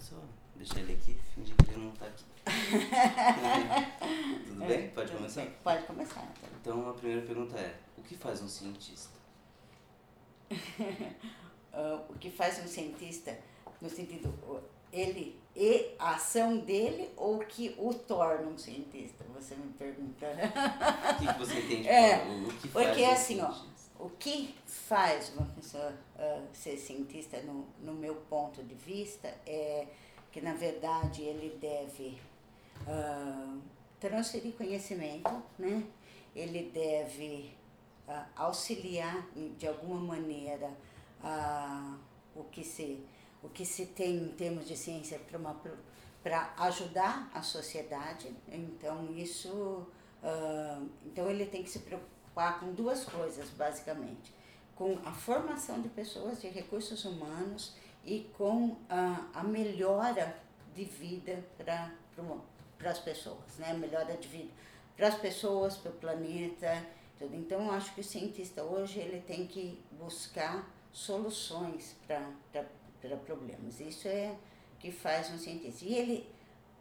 Só deixar ele aqui, fingir que ele não tá aqui. Tudo bem? Pode começar? Pode começar. Então. Então a primeira pergunta é, o que faz um cientista? o que faz um cientista, no sentido, ele e a ação dele ou o que o torna um cientista? Você me pergunta. O que, que você entende? É, o, que faz porque um assim, ó, cientista? O que faz uma pessoa uh, ser cientista, no, no meu ponto de vista, é que, na verdade, ele deve uh, transferir conhecimento, né? ele deve uh, auxiliar, de alguma maneira, o, que se, o que se tem em termos de ciência para ajudar a sociedade. Então, isso... então, ele tem que se preocupar com duas coisas, basicamente. Com a formação de pessoas, de recursos humanos e com a, a melhora de vida para as pessoas, né? Melhora de vida para as pessoas, para o planeta, tudo. Então, eu acho que o cientista hoje ele tem que buscar soluções para problemas. Isso é que faz um cientista. E ele,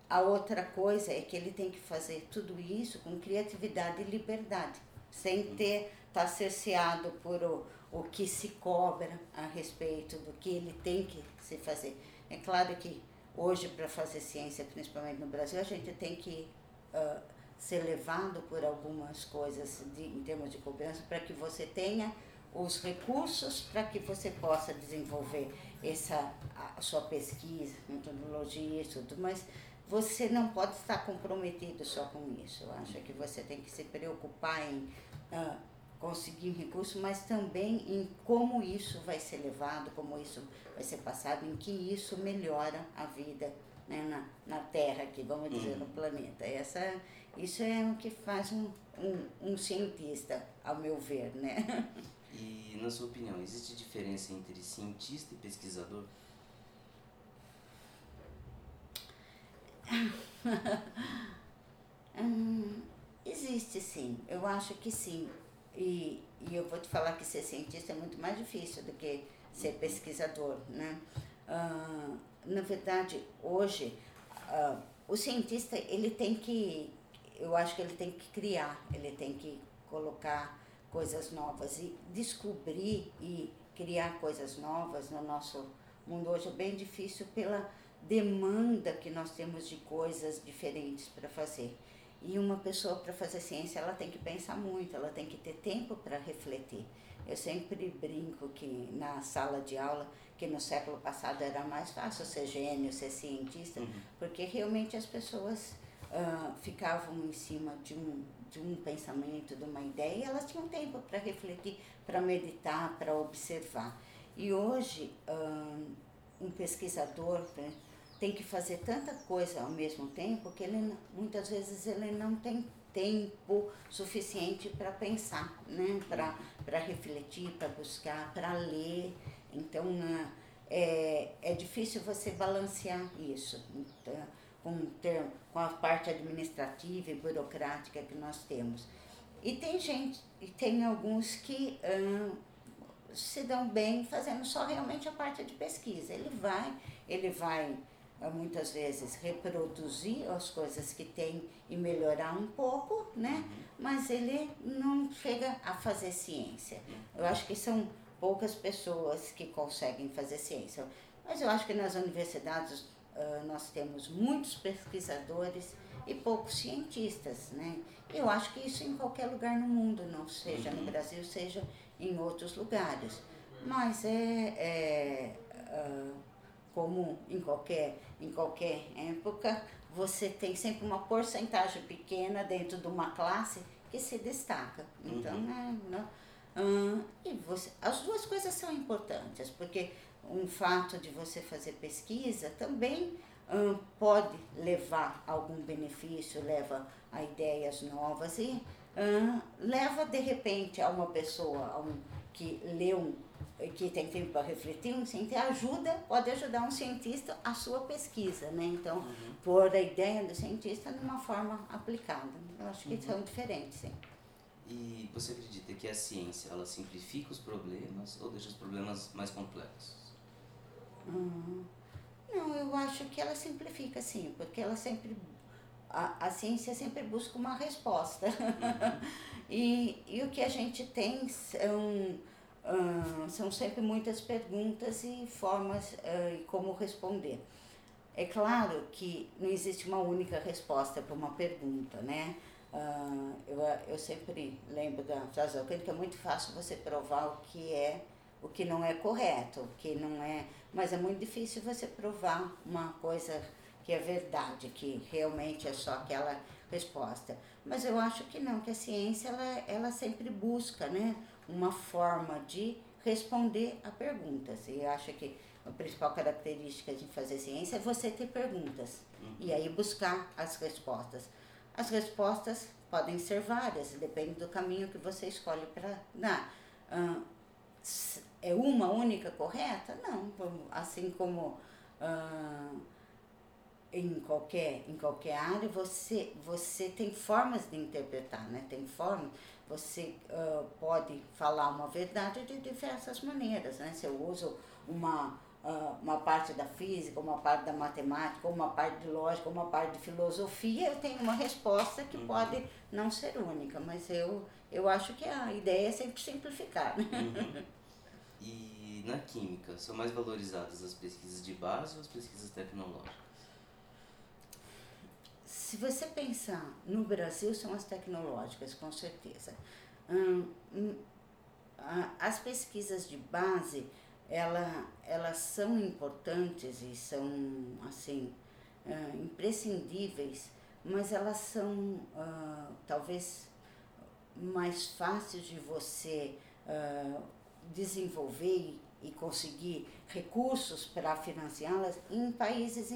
a outra coisa é que ele tem que fazer tudo isso com criatividade e liberdade sem ter estar tá cerceado por o, o que se cobra a respeito do que ele tem que se fazer. É claro que hoje, para fazer ciência, principalmente no Brasil, a gente tem que uh, ser levado por algumas coisas de, em termos de cobrança para que você tenha os recursos para que você possa desenvolver essa a sua pesquisa, metodologia e tudo, mas você não pode estar comprometido só com isso. Eu acho que você tem que se preocupar em conseguir recurso, mas também em como isso vai ser levado, como isso vai ser passado, em que isso melhora a vida né, na, na Terra, aqui, vamos dizer, uhum. no planeta. Essa, isso é o que faz um, um, um cientista, ao meu ver, né? E, na sua opinião, existe diferença entre cientista e pesquisador? hum, existe sim, eu acho que sim. E, e eu vou te falar que ser cientista é muito mais difícil do que ser pesquisador, né? Uh, na verdade, hoje, uh, o cientista, ele tem que, eu acho que ele tem que criar, ele tem que colocar coisas novas e descobrir e criar coisas novas no nosso mundo hoje é bem difícil pela demanda que nós temos de coisas diferentes para fazer. E uma pessoa para fazer ciência, ela tem que pensar muito, ela tem que ter tempo para refletir. Eu sempre brinco que na sala de aula, que no século passado era mais fácil ser gênio, ser cientista, uhum. porque realmente as pessoas uh, ficavam em cima de um, de um pensamento, de uma ideia, e elas tinham tempo para refletir, para meditar, para observar. E hoje, uh, um pesquisador, né, tem que fazer tanta coisa ao mesmo tempo que ele muitas vezes ele não tem tempo suficiente para pensar, né? para refletir, para buscar, para ler. Então é, é difícil você balancear isso então, com, ter, com a parte administrativa e burocrática que nós temos. E tem gente, e tem alguns que hum, se dão bem fazendo só realmente a parte de pesquisa. Ele vai, ele vai muitas vezes reproduzir as coisas que tem e melhorar um pouco, né? Uhum. Mas ele não chega a fazer ciência. Eu acho que são poucas pessoas que conseguem fazer ciência. Mas eu acho que nas universidades uh, nós temos muitos pesquisadores e poucos cientistas, né? Eu acho que isso em qualquer lugar no mundo, não seja no uhum. Brasil, seja em outros lugares. Mas é, é uh, como em qualquer, em qualquer época, você tem sempre uma porcentagem pequena dentro de uma classe que se destaca. Então, uhum. é, não, hum, e você, as duas coisas são importantes, porque um fato de você fazer pesquisa também hum, pode levar a algum benefício, leva a ideias novas e hum, leva de repente a uma pessoa a um, que lê um que tem tempo para refletir, um cientista ajuda, pode ajudar um cientista a sua pesquisa, né? Então, uhum. pôr a ideia do cientista de uma forma aplicada. Eu acho que uhum. são diferentes, sim. E você acredita que a ciência, ela simplifica os problemas ou deixa os problemas mais complexos? Uhum. Não, eu acho que ela simplifica sim, porque ela sempre. A, a ciência sempre busca uma resposta. Uhum. e, e o que a gente tem são, são sempre muitas perguntas e formas uh, e como responder. É claro que não existe uma única resposta para uma pergunta, né? Uh, eu, eu sempre lembro da frase que é muito fácil você provar o que é o que não é correto, o que não é, mas é muito difícil você provar uma coisa que é verdade, que realmente é só aquela resposta. Mas eu acho que não, que a ciência ela, ela sempre busca, né, uma forma de responder a perguntas. E acho que a principal característica de fazer ciência é você ter perguntas uhum. e aí buscar as respostas. As respostas podem ser várias, depende do caminho que você escolhe para dar. É uma única correta? Não, assim como em, qualquer, em qualquer área, você, você tem formas de interpretar, né? tem formas, você uh, pode falar uma verdade de diversas maneiras. Né? Se eu uso uma, uh, uma parte da física, uma parte da matemática, uma parte de lógica, uma parte de filosofia, eu tenho uma resposta que uhum. pode não ser única, mas eu, eu acho que a ideia é sempre simplificar. Né? Uhum. E na química, são mais valorizadas as pesquisas de base ou as pesquisas tecnológicas? Se você pensar no Brasil, são as tecnológicas, com certeza. Hum, as pesquisas de base, ela, elas são importantes e são, assim, uh, imprescindíveis, mas elas são, uh, talvez, mais fáceis de você uh, desenvolver e conseguir recursos para financiá-las em países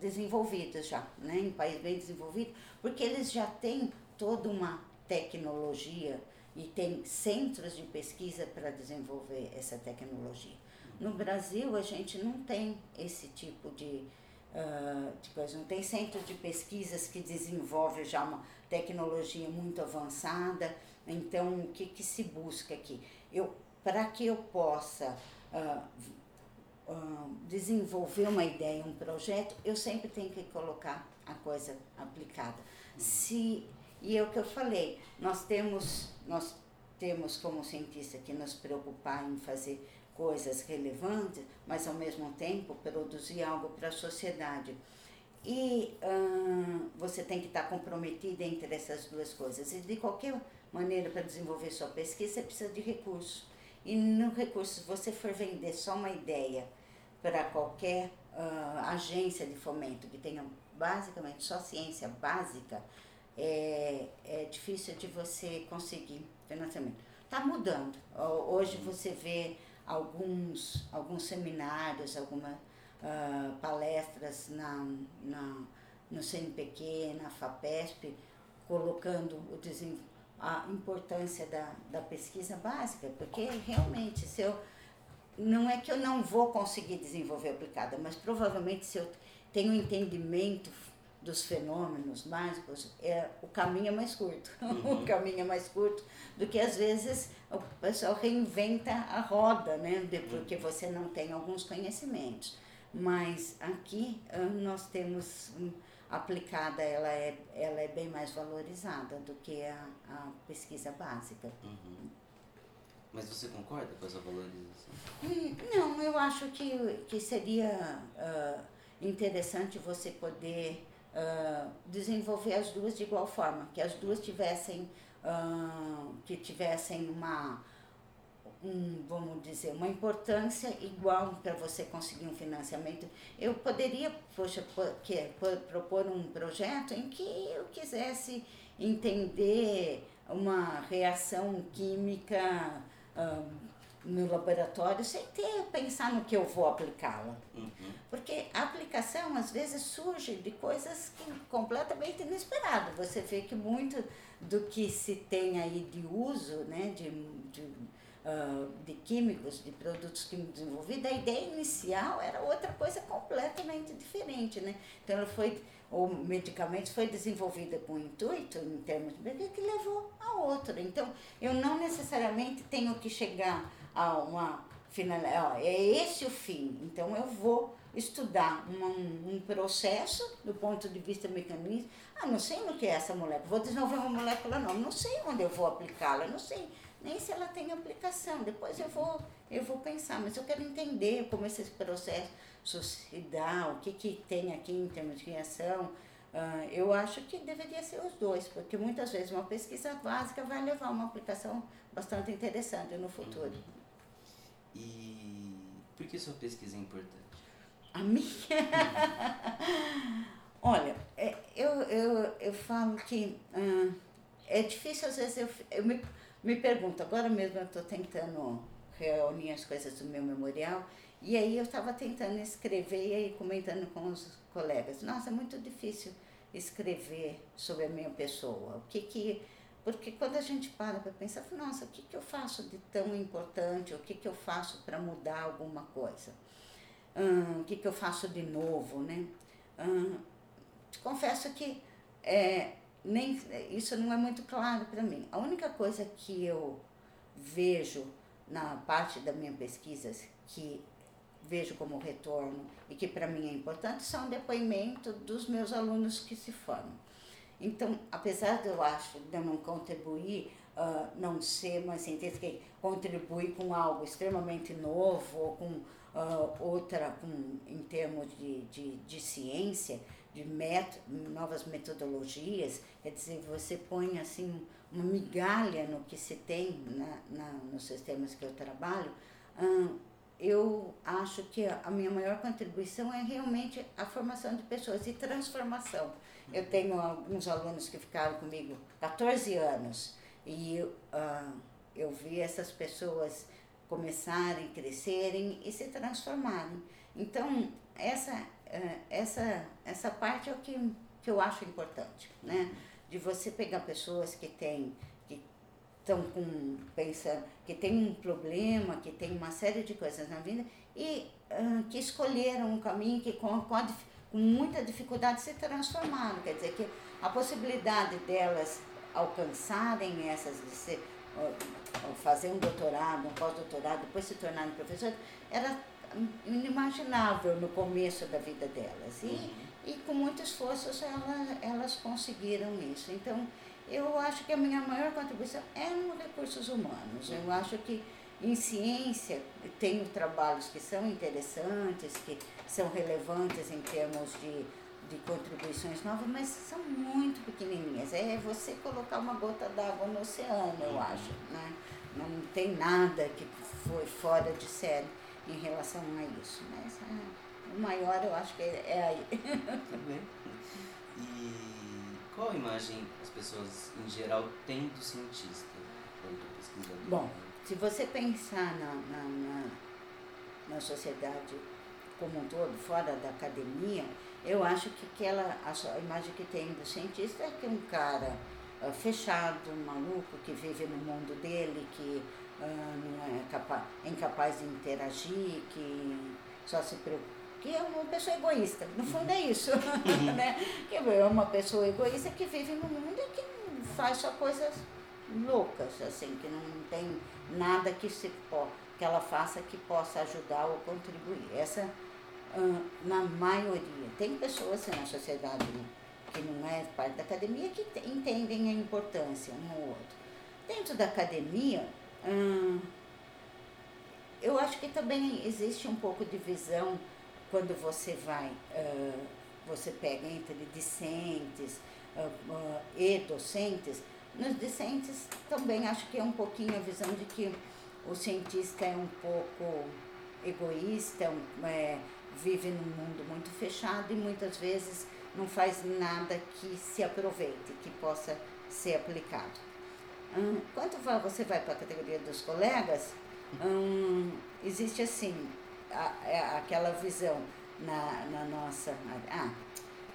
desenvolvidos já, né? em países bem desenvolvidos, porque eles já têm toda uma tecnologia e tem centros de pesquisa para desenvolver essa tecnologia. No Brasil, a gente não tem esse tipo de, uh, de coisa, não tem centro de pesquisas que desenvolve já uma tecnologia muito avançada. Então, o que, que se busca aqui? eu para que eu possa uh, desenvolver uma ideia, um projeto, eu sempre tenho que colocar a coisa aplicada. Se e é o que eu falei, nós temos nós temos como cientista que nos preocupar em fazer coisas relevantes, mas ao mesmo tempo produzir algo para a sociedade. E uh, você tem que estar comprometido entre essas duas coisas. E de qualquer maneira para desenvolver sua pesquisa, você precisa de recursos. E no recurso, se você for vender só uma ideia para qualquer uh, agência de fomento que tenha basicamente só ciência básica, é, é difícil de você conseguir financiamento. Está mudando. Hoje você vê alguns, alguns seminários, algumas uh, palestras na, na, no CNPq, na FAPESP, colocando o a importância da, da pesquisa básica, porque realmente se eu não é que eu não vou conseguir desenvolver aplicada, mas provavelmente se eu tenho um entendimento dos fenômenos básicos, é, o caminho é mais curto. Uhum. o caminho é mais curto do que às vezes o pessoal reinventa a roda, né? De, porque uhum. você não tem alguns conhecimentos. Mas aqui ah, nós temos aplicada ela é, ela é bem mais valorizada do que a, a pesquisa básica. Uhum. Mas você concorda com essa valorização? Hum, não, eu acho que, que seria uh, interessante você poder uh, desenvolver as duas de igual forma, que as duas tivessem, uh, que tivessem uma um, vamos dizer, uma importância igual para você conseguir um financiamento. Eu poderia, poxa, que, propor um projeto em que eu quisesse entender uma reação química um, no laboratório sem ter pensar no que eu vou aplicá-la. Uhum. Porque a aplicação às vezes surge de coisas que, completamente inesperadas. Você vê que muito do que se tem aí de uso, né, de, de uh, de químicos, de produtos químicos desenvolvidos, a ideia inicial era outra coisa completamente diferente, né? Então ela foi, o medicamento foi desenvolvida com intuito, em termos de que levou a outra. Então eu não necessariamente tenho que chegar a uma final, é esse o fim, então eu vou estudar um, um processo do ponto de vista mecanismo. Ah, não sei no que é essa molécula, vou desenvolver uma molécula não, não sei onde eu vou aplicá-la, não sei nem se ela tem aplicação. Depois eu vou, eu vou pensar, mas eu quero entender como esse processo se dá, o que, que tem aqui em termos de reação. Uh, eu acho que deveria ser os dois, porque muitas vezes uma pesquisa básica vai levar a uma aplicação bastante interessante no futuro. E por que sua pesquisa é importante? A minha? Olha, é, eu, eu, eu falo que uh, é difícil, às vezes, eu, eu me, me pergunto, agora mesmo eu estou tentando reunir as coisas do meu memorial, e aí eu estava tentando escrever e aí comentando com os colegas, nossa, é muito difícil escrever sobre a minha pessoa, o que que porque quando a gente para para pensar, nossa, o que, que eu faço de tão importante, o que, que eu faço para mudar alguma coisa, hum, o que, que eu faço de novo, né? Hum, te confesso que é, nem, isso não é muito claro para mim. A única coisa que eu vejo na parte da minha pesquisa que vejo como retorno e que para mim é importante são depoimentos dos meus alunos que se formam. Então, apesar de eu acho de eu não contribuir, uh, não ser uma cientista que contribui com algo extremamente novo ou com uh, outra, com, em termos de, de, de ciência, de met, novas metodologias, quer dizer, você põe assim uma migalha no que se tem na, na nos sistemas que eu trabalho, uh, eu acho que a minha maior contribuição é realmente a formação de pessoas e transformação. Eu tenho alguns alunos que ficaram comigo 14 anos e uh, eu vi essas pessoas começarem, crescerem e se transformarem. Então, essa, essa, essa parte é o que, que eu acho importante, né? De você pegar pessoas que têm estão com pensando que tem um problema, que tem uma série de coisas na vida e uh, que escolheram um caminho que com, com, com, muita dificuldade se transformaram. Quer dizer que a possibilidade delas alcançarem essas de ser, uh, fazer um doutorado, um pós-doutorado, depois se tornarem professores, era inimaginável no começo da vida delas. E, uhum. e com muito esforço elas, elas conseguiram isso. Então, eu acho que a minha maior contribuição é nos recursos humanos. Eu acho que em ciência tenho trabalhos que são interessantes, que são relevantes em termos de, de contribuições novas, mas são muito pequenininhas. É você colocar uma gota d'água no oceano, eu acho. Né? Não tem nada que foi fora de série em relação a isso. Mas é, o maior eu acho que é, é aí. bem. E qual a imagem pessoas em geral têm do cientista quanto pesquisador? Bom, se você pensar na, na, na, na sociedade como um todo, fora da academia, eu acho que aquela, a, imagem que tem do cientista é que é um cara uh, fechado, maluco, que vive no mundo dele, que não é, capaz, é incapaz de interagir, que só se preocupa que é uma pessoa egoísta. No fundo é isso. Né? Que é uma pessoa egoísta que vive no mundo e que faz só coisas loucas, assim, que não tem nada que, se, que ela faça que possa ajudar ou contribuir. Essa, na maioria. Tem pessoas assim, na sociedade que não é parte da academia que entendem a importância um ou outro. Dentro da academia, eu acho que também existe um pouco de visão quando você vai, uh, você pega entre discentes uh, uh, e docentes, nos discentes também acho que é um pouquinho a visão de que o cientista é um pouco egoísta, é, vive num mundo muito fechado e muitas vezes não faz nada que se aproveite, que possa ser aplicado. Hum, quando você vai para a categoria dos colegas, hum, existe assim, a, é aquela visão na, na nossa. Ah,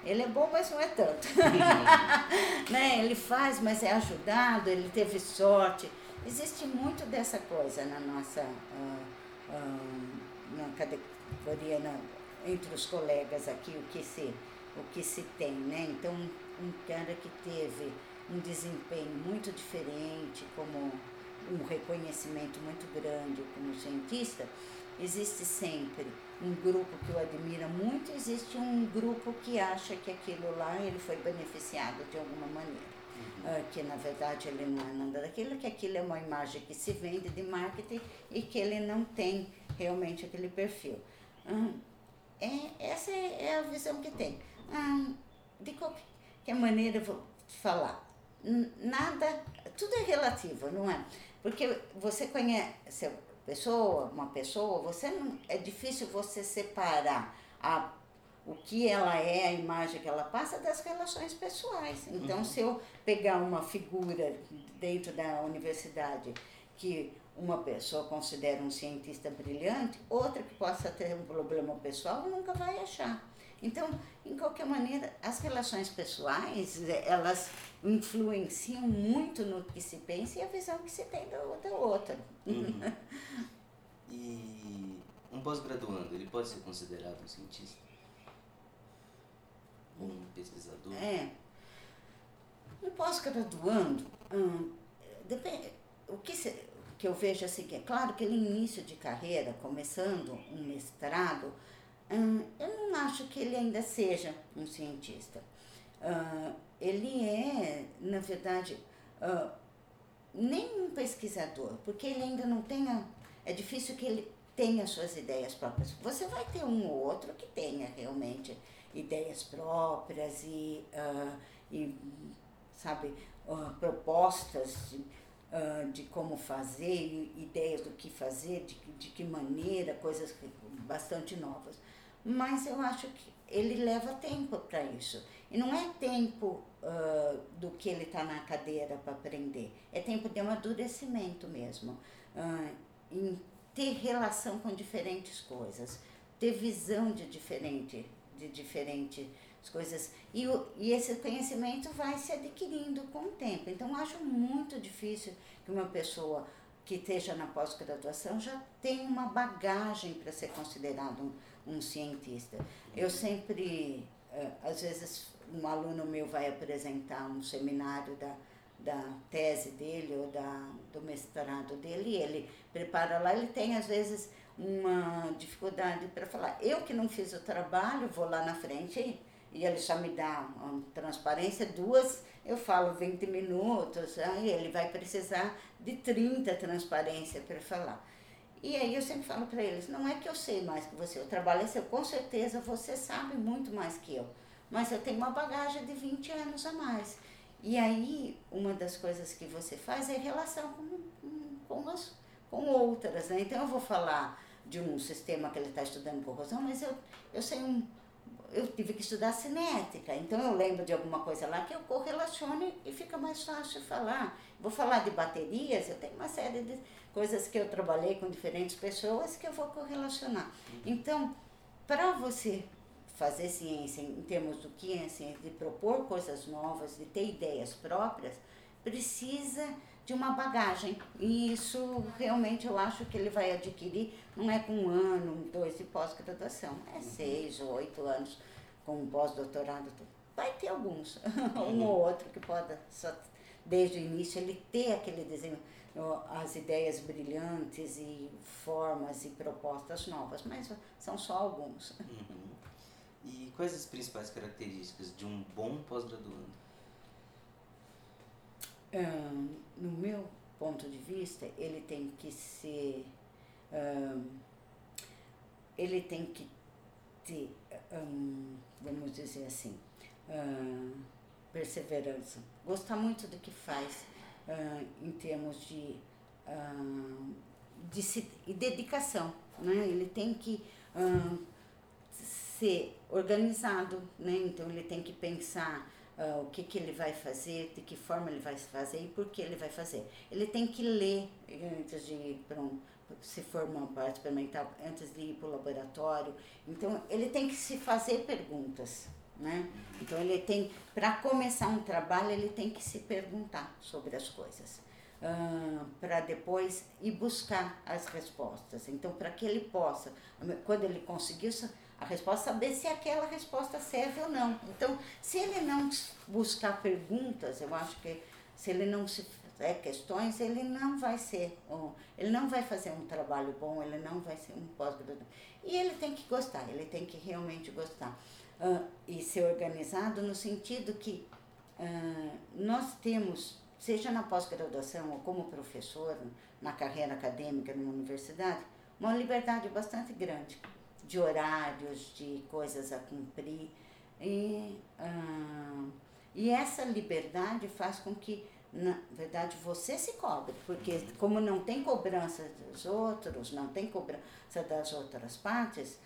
ele é bom, mas não é tanto. né? Ele faz, mas é ajudado, ele teve sorte. Existe muito dessa coisa na nossa uh, uh, na categoria, na, entre os colegas aqui, o que se, o que se tem. Né? Então, um cara que teve um desempenho muito diferente, como um reconhecimento muito grande como cientista, existe sempre um grupo que o admira muito, existe um grupo que acha que aquilo lá ele foi beneficiado de alguma maneira. Uhum. Uh, que na verdade ele não é nada daquilo, que aquilo é uma imagem que se vende de marketing e que ele não tem realmente aquele perfil. É, essa é, é, a visão que tem. De qualquer maneira, eu vou te falar, nada, tudo é relativo, não é? Porque você conhece pessoa, uma pessoa, você não, é difícil você separar a, o que ela é, a imagem que ela passa das relações pessoais. Então, uhum. se eu pegar uma figura dentro da universidade que uma pessoa considera um cientista brilhante, outra que possa ter um problema pessoal nunca vai achar. Então, em qualquer maneira, as relações pessoais, elas influenciam muito no que se pensa e a visão que se tem da outra. outra. Uhum. e um pós-graduando, ele pode ser considerado um cientista? Ou um pesquisador? É. Um pós-graduando, hum, depende, o que, se, que eu vejo assim, que é claro que ele início de carreira, começando um mestrado, Eu não acho que ele ainda seja um cientista. Uh, ele é, na verdade, uh, nem um pesquisador, porque ele ainda não tem. A, é difícil que ele tenha suas ideias próprias. Você vai ter um ou outro que tenha realmente ideias próprias e, uh, e sabe, propostas de, de como fazer, ideias do que fazer, de, de que maneira, coisas bastante novas mas eu acho que ele leva tempo para isso. E não é tempo uh, do que ele está na cadeira para aprender, é tempo de amadurecimento mesmo, uh, em ter relação com diferentes coisas, ter visão de diferente, de diferentes coisas. E, o, e esse conhecimento vai se adquirindo com o tempo. Então, acho muito difícil que uma pessoa que esteja na pós-graduação já tenha uma bagagem para ser considerado um um cientista. Eu sempre, eh, às vezes, um aluno meu vai apresentar um seminário da, da tese dele ou da, do mestrado dele, e ele prepara lá, ele tem às vezes uma dificuldade para falar. Eu que não fiz o trabalho, vou lá na frente e, e ele só me dá uma transparência, duas, eu falo 20 minutos, aí ele vai precisar de 30 transparência para falar. E aí eu sempre falo para eles, não é que eu sei mais que você, eu trabalho seu, com certeza você sabe muito mais que eu, mas eu tenho uma bagagem de 20 anos a mais. E aí, uma das coisas que você faz é relação com, com, as, com outras, né? Então eu vou falar de um sistema que ele está estudando corrosão, mas eu, eu sei um, eu tive que estudar cinética, então eu lembro de alguma coisa lá que eu correlaciono e fica mais fácil falar. Vou falar de baterias, eu tenho uma série de coisas que eu trabalhei com diferentes pessoas que eu vou correlacionar. Então, para você fazer ciência em termos do que é ciência, de propor coisas novas, de ter ideias próprias, precisa de uma bagagem. E isso realmente eu acho que ele vai adquirir, não é com um ano, dois de pós-graduação, é seis ou oito anos com pós-doutorado. Vai ter alguns, um ou outro que pode, só, desde o início, ele ter aquele desenho, as ideias brilhantes e formas e propostas novas, mas são só alguns. Uhum. E quais as principais características de um bom pós-graduando? no meu ponto de vista, ele tem que ser. ele tem que ter, vamos dizer assim, perseverança. Gostar muito do que faz em termos de, de se, dedicação. Né? Ele tem que ser organizado, né? então ele tem que pensar uh, o que, que ele vai fazer, de que forma ele vai fazer e por que ele vai fazer. Ele tem que ler antes de ir para um, se for uma parte experimental, antes de ir para o laboratório. Então, ele tem que se fazer perguntas. Né? Então, ele tem, para começar um trabalho, ele tem que se perguntar sobre as coisas. Uh, para depois ir buscar as respostas. Então, para que ele possa, quando ele conseguir a resposta, saber se aquela resposta serve ou não. Então, se ele não buscar perguntas, eu acho que se ele não se é, questões, ele não vai ser, um, ele não vai fazer um trabalho bom, ele não vai ser um pós-graduado. E ele tem que gostar, ele tem que realmente gostar. Uh, e ser organizado no sentido que uh, nós temos, seja na pós-graduação ou como professor, na carreira acadêmica numa universidade, uma liberdade bastante grande de horários, de coisas a cumprir. E, uh, e essa liberdade faz com que, na verdade, você se cobre, porque como não tem cobrança dos outros, não tem cobrança das outras partes,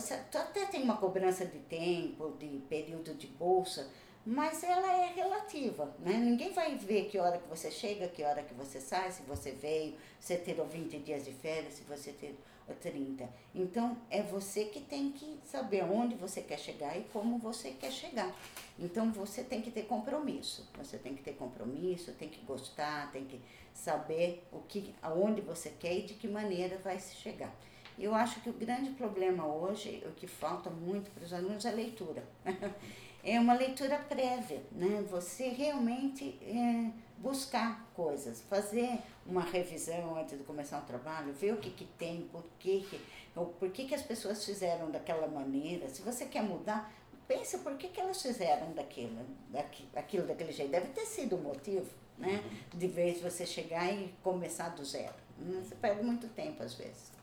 você até tem uma cobrança de tempo, de período de bolsa, mas ela é relativa, né? Ninguém vai ver que hora que você chega, que hora que você sai, se você veio, se tirou 20 dias de férias, se você tirou 30. Então, é você que tem que saber onde você quer chegar e como você quer chegar. Então, você tem que ter compromisso. Você tem que ter compromisso, tem que gostar, tem que saber o que, aonde você quer e de que maneira vai se chegar. Eu acho que o grande problema hoje, o que falta muito para os alunos é leitura. é uma leitura prévia, né? Você realmente é, buscar coisas, fazer uma revisão antes de começar um trabalho, ver o que, que tem, por que, que, por que, que as pessoas fizeram daquela maneira. Se você quer mudar, pensa por que, que elas fizeram daquilo, daqui, daquilo daquele jeito. Deve ter sido o motivo, né? Uhum. De vez você chegar e começar do zero. Né? Você perde muito tempo às vezes.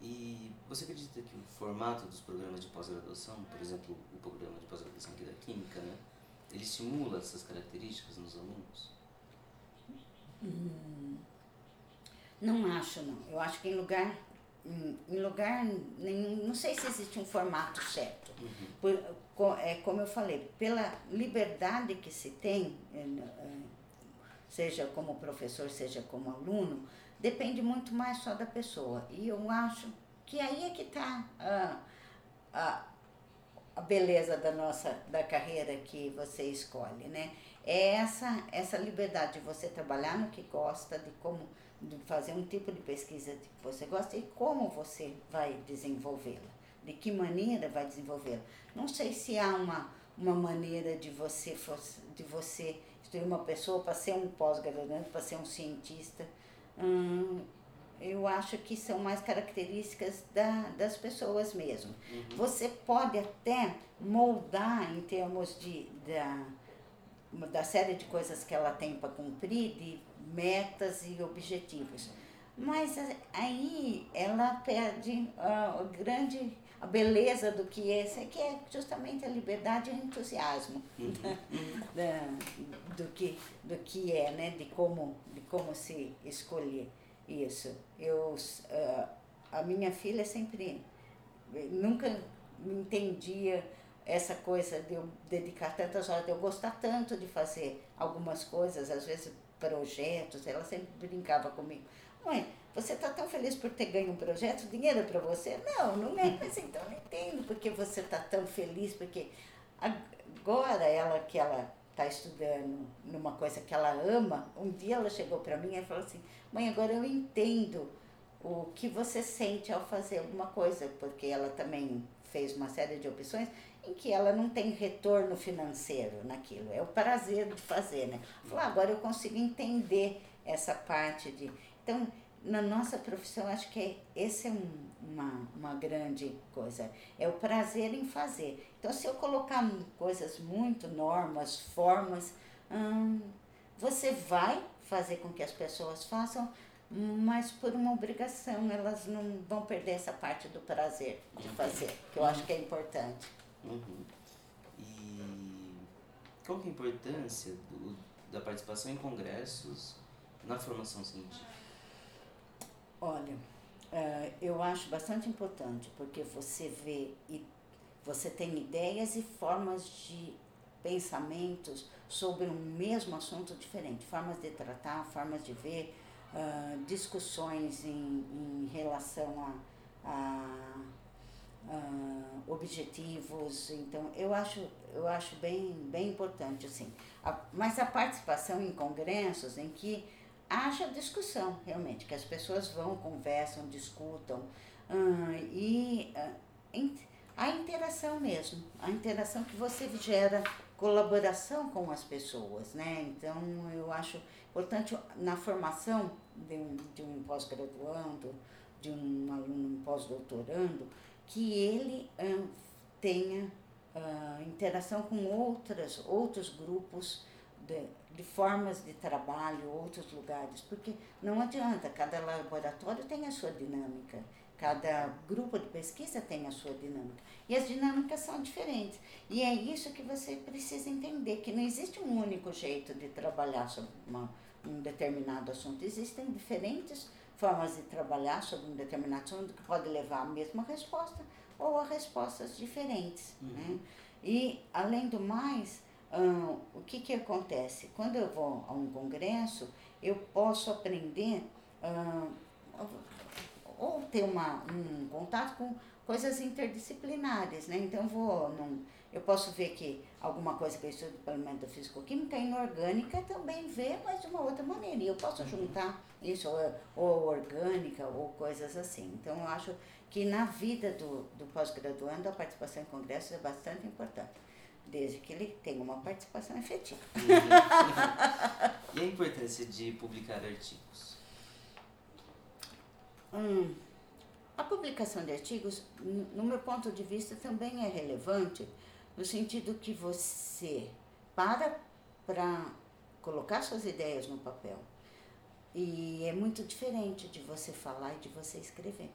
E você acredita que o formato dos programas de pós-graduação, por exemplo, o programa de pós-graduação aqui da Química, né, ele estimula essas características nos alunos? Hum, não acho, não. Eu acho que em lugar, em, em lugar nenhum, não sei se existe um formato certo. Uhum. Por, é, como eu falei, pela liberdade que se tem, é, é, seja como professor, seja como aluno, depende muito mais só da pessoa. E eu acho que aí é que está a, a, a beleza da nossa da carreira que você escolhe, né? É essa, essa liberdade de você trabalhar no que gosta, de como de fazer um tipo de pesquisa que você gosta e como você vai desenvolvê-la, de que maneira vai desenvolvê-la. Não sei se há uma, uma maneira de você, de você instruir uma pessoa para ser um pós-graduando, para ser um cientista, Hum, eu acho que são mais características da, das pessoas mesmo. Uhum. Você pode até moldar em termos de, da, da série de coisas que ela tem para cumprir, de metas e objetivos. Mas aí ela perde a grande a beleza do que é, que é justamente a liberdade e o entusiasmo uhum. da, do, que, do que é, né? de, como, como se escolher isso. Eu, uh, a minha filha sempre, nunca entendia essa coisa de eu dedicar tantas horas, de eu gostar tanto de fazer algumas coisas, às vezes projetos, ela sempre brincava comigo. Mãe, você está tão feliz por ter ganho um projeto, dinheiro para você? Não, não é. Mas então não entendo porque você está tão feliz, porque agora ela que ela está estudando numa coisa que ela ama, um dia ela chegou para mim e falou assim, mãe, agora eu entendo o que você sente ao fazer alguma coisa, porque ela também fez uma série de opções em que ela não tem retorno financeiro naquilo, é o prazer de fazer, né? Falou, ah, agora eu consigo entender essa parte de... Então, na nossa profissão, acho que é, esse é um, uma, uma grande coisa. É o prazer em fazer. Então, se eu colocar coisas muito, normas, formas, hum, você vai fazer com que as pessoas façam, mas por uma obrigação. Elas não vão perder essa parte do prazer de fazer, que eu acho que é importante. Uhum. E qual que é a importância do, da participação em congressos na formação científica? Olha, uh, eu acho bastante importante, porque você vê e você tem ideias e formas de pensamentos sobre um mesmo assunto diferente, formas de tratar, formas de ver, uh, discussões em, em relação a, a uh, objetivos. Então, eu acho, eu acho bem, bem importante, assim. A, mas a participação em congressos em que haja discussão, realmente, que as pessoas vão, conversam, discutam. Hum, e uh, a interação mesmo, a interação que você gera colaboração com as pessoas, né? Então eu acho importante na formação de um, de um pós-graduando, de um aluno pós-doutorando, que ele hum, tenha uh, interação com outras, outros grupos de, de formas de trabalho, outros lugares, porque não adianta, cada laboratório tem a sua dinâmica. Cada grupo de pesquisa tem a sua dinâmica. E as dinâmicas são diferentes. E é isso que você precisa entender, que não existe um único jeito de trabalhar sobre uma, um determinado assunto. Existem diferentes formas de trabalhar sobre um determinado assunto que pode levar à mesma resposta ou a respostas diferentes. Uhum. Né? E, além do mais, hum, o que, que acontece? Quando eu vou a um congresso, eu posso aprender hum, ou ter uma, um contato com coisas interdisciplinares, né? Então, eu vou num, eu posso ver que alguma coisa que eu estudo pelo método físico-química, inorgânica também vê, mas de uma outra maneira. E eu posso uhum. juntar isso, ou, ou orgânica, ou coisas assim. Então, eu acho que na vida do, do pós-graduando, a participação em congressos é bastante importante, desde que ele tenha uma participação efetiva. e a importância de publicar artigos? Hum, a publicação de artigos, no meu ponto de vista, também é relevante, no sentido que você para para colocar suas ideias no papel. E é muito diferente de você falar e de você escrever.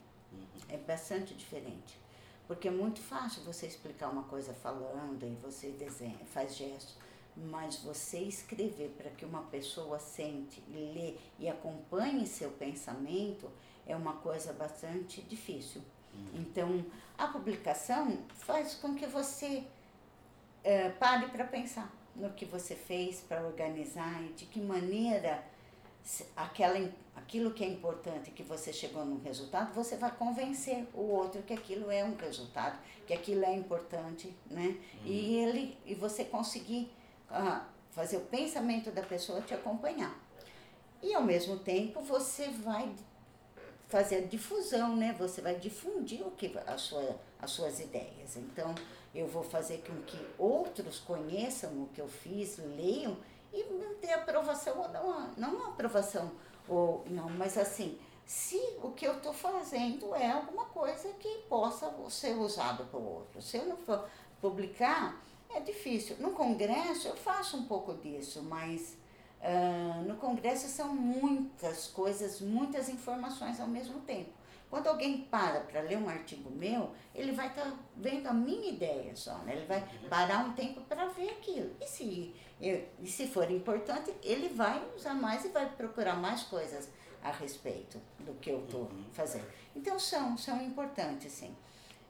É bastante diferente. Porque é muito fácil você explicar uma coisa falando e você desenha, faz gestos, mas você escrever para que uma pessoa sente, lê e acompanhe seu pensamento é uma coisa bastante difícil. Uhum. Então, a publicação faz com que você é, pare para pensar no que você fez para organizar e de que maneira aquela, aquilo que é importante, que você chegou num resultado, você vai convencer o outro que aquilo é um resultado, que aquilo é importante, né? Uhum. E ele e você conseguir ah, fazer o pensamento da pessoa te acompanhar. E ao mesmo tempo você vai fazer a difusão, né? Você vai difundir o que a sua, as suas ideias. Então, eu vou fazer com que outros conheçam o que eu fiz, leiam e ter aprovação ou não, não uma aprovação ou não, mas assim, se o que eu estou fazendo é alguma coisa que possa ser usado por outro. Se eu não for publicar, é difícil. No congresso eu faço um pouco disso, mas uh, no congresso são muitas coisas, muitas informações ao mesmo tempo. Quando alguém para para ler um artigo meu, ele vai estar tá vendo a minha ideia só, né? Ele vai uhum. parar um tempo para ver aquilo. E se, eu, e se for importante, ele vai usar mais e vai procurar mais coisas a respeito do que eu estou uhum. fazendo. Então são, são importantes, sim.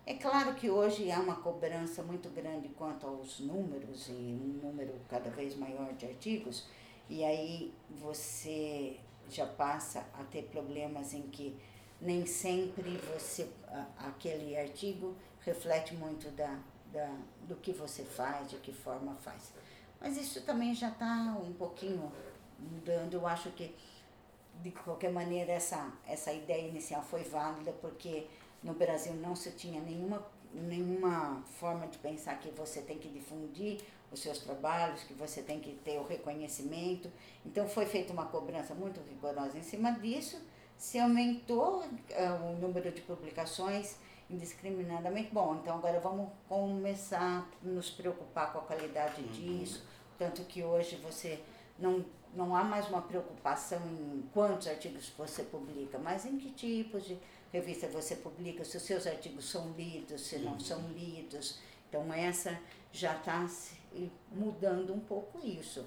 É claro que hoje há uma cobrança muito grande quanto aos números e um número cada vez maior de artigos, e aí você já passa a ter problemas em que nem sempre você aquele artigo reflete muito da, da, do que você faz, de que forma faz. Mas isso também já está um pouquinho mudando. Eu acho que, de qualquer maneira, essa, essa ideia inicial foi válida, porque no Brasil não se tinha nenhuma, nenhuma forma de pensar que você tem que difundir os seus trabalhos, que você tem que ter o reconhecimento. Então, foi feita uma cobrança muito rigorosa em cima disso se aumentou uh, o número de publicações indiscriminadamente, bom, então agora vamos começar a nos preocupar com a qualidade uhum. disso, tanto que hoje você não, não há mais uma preocupação em quantos artigos você publica, mas em que tipos de revista você publica, se os seus artigos são lidos, se não uhum. são lidos. Então essa já está mudando um pouco isso.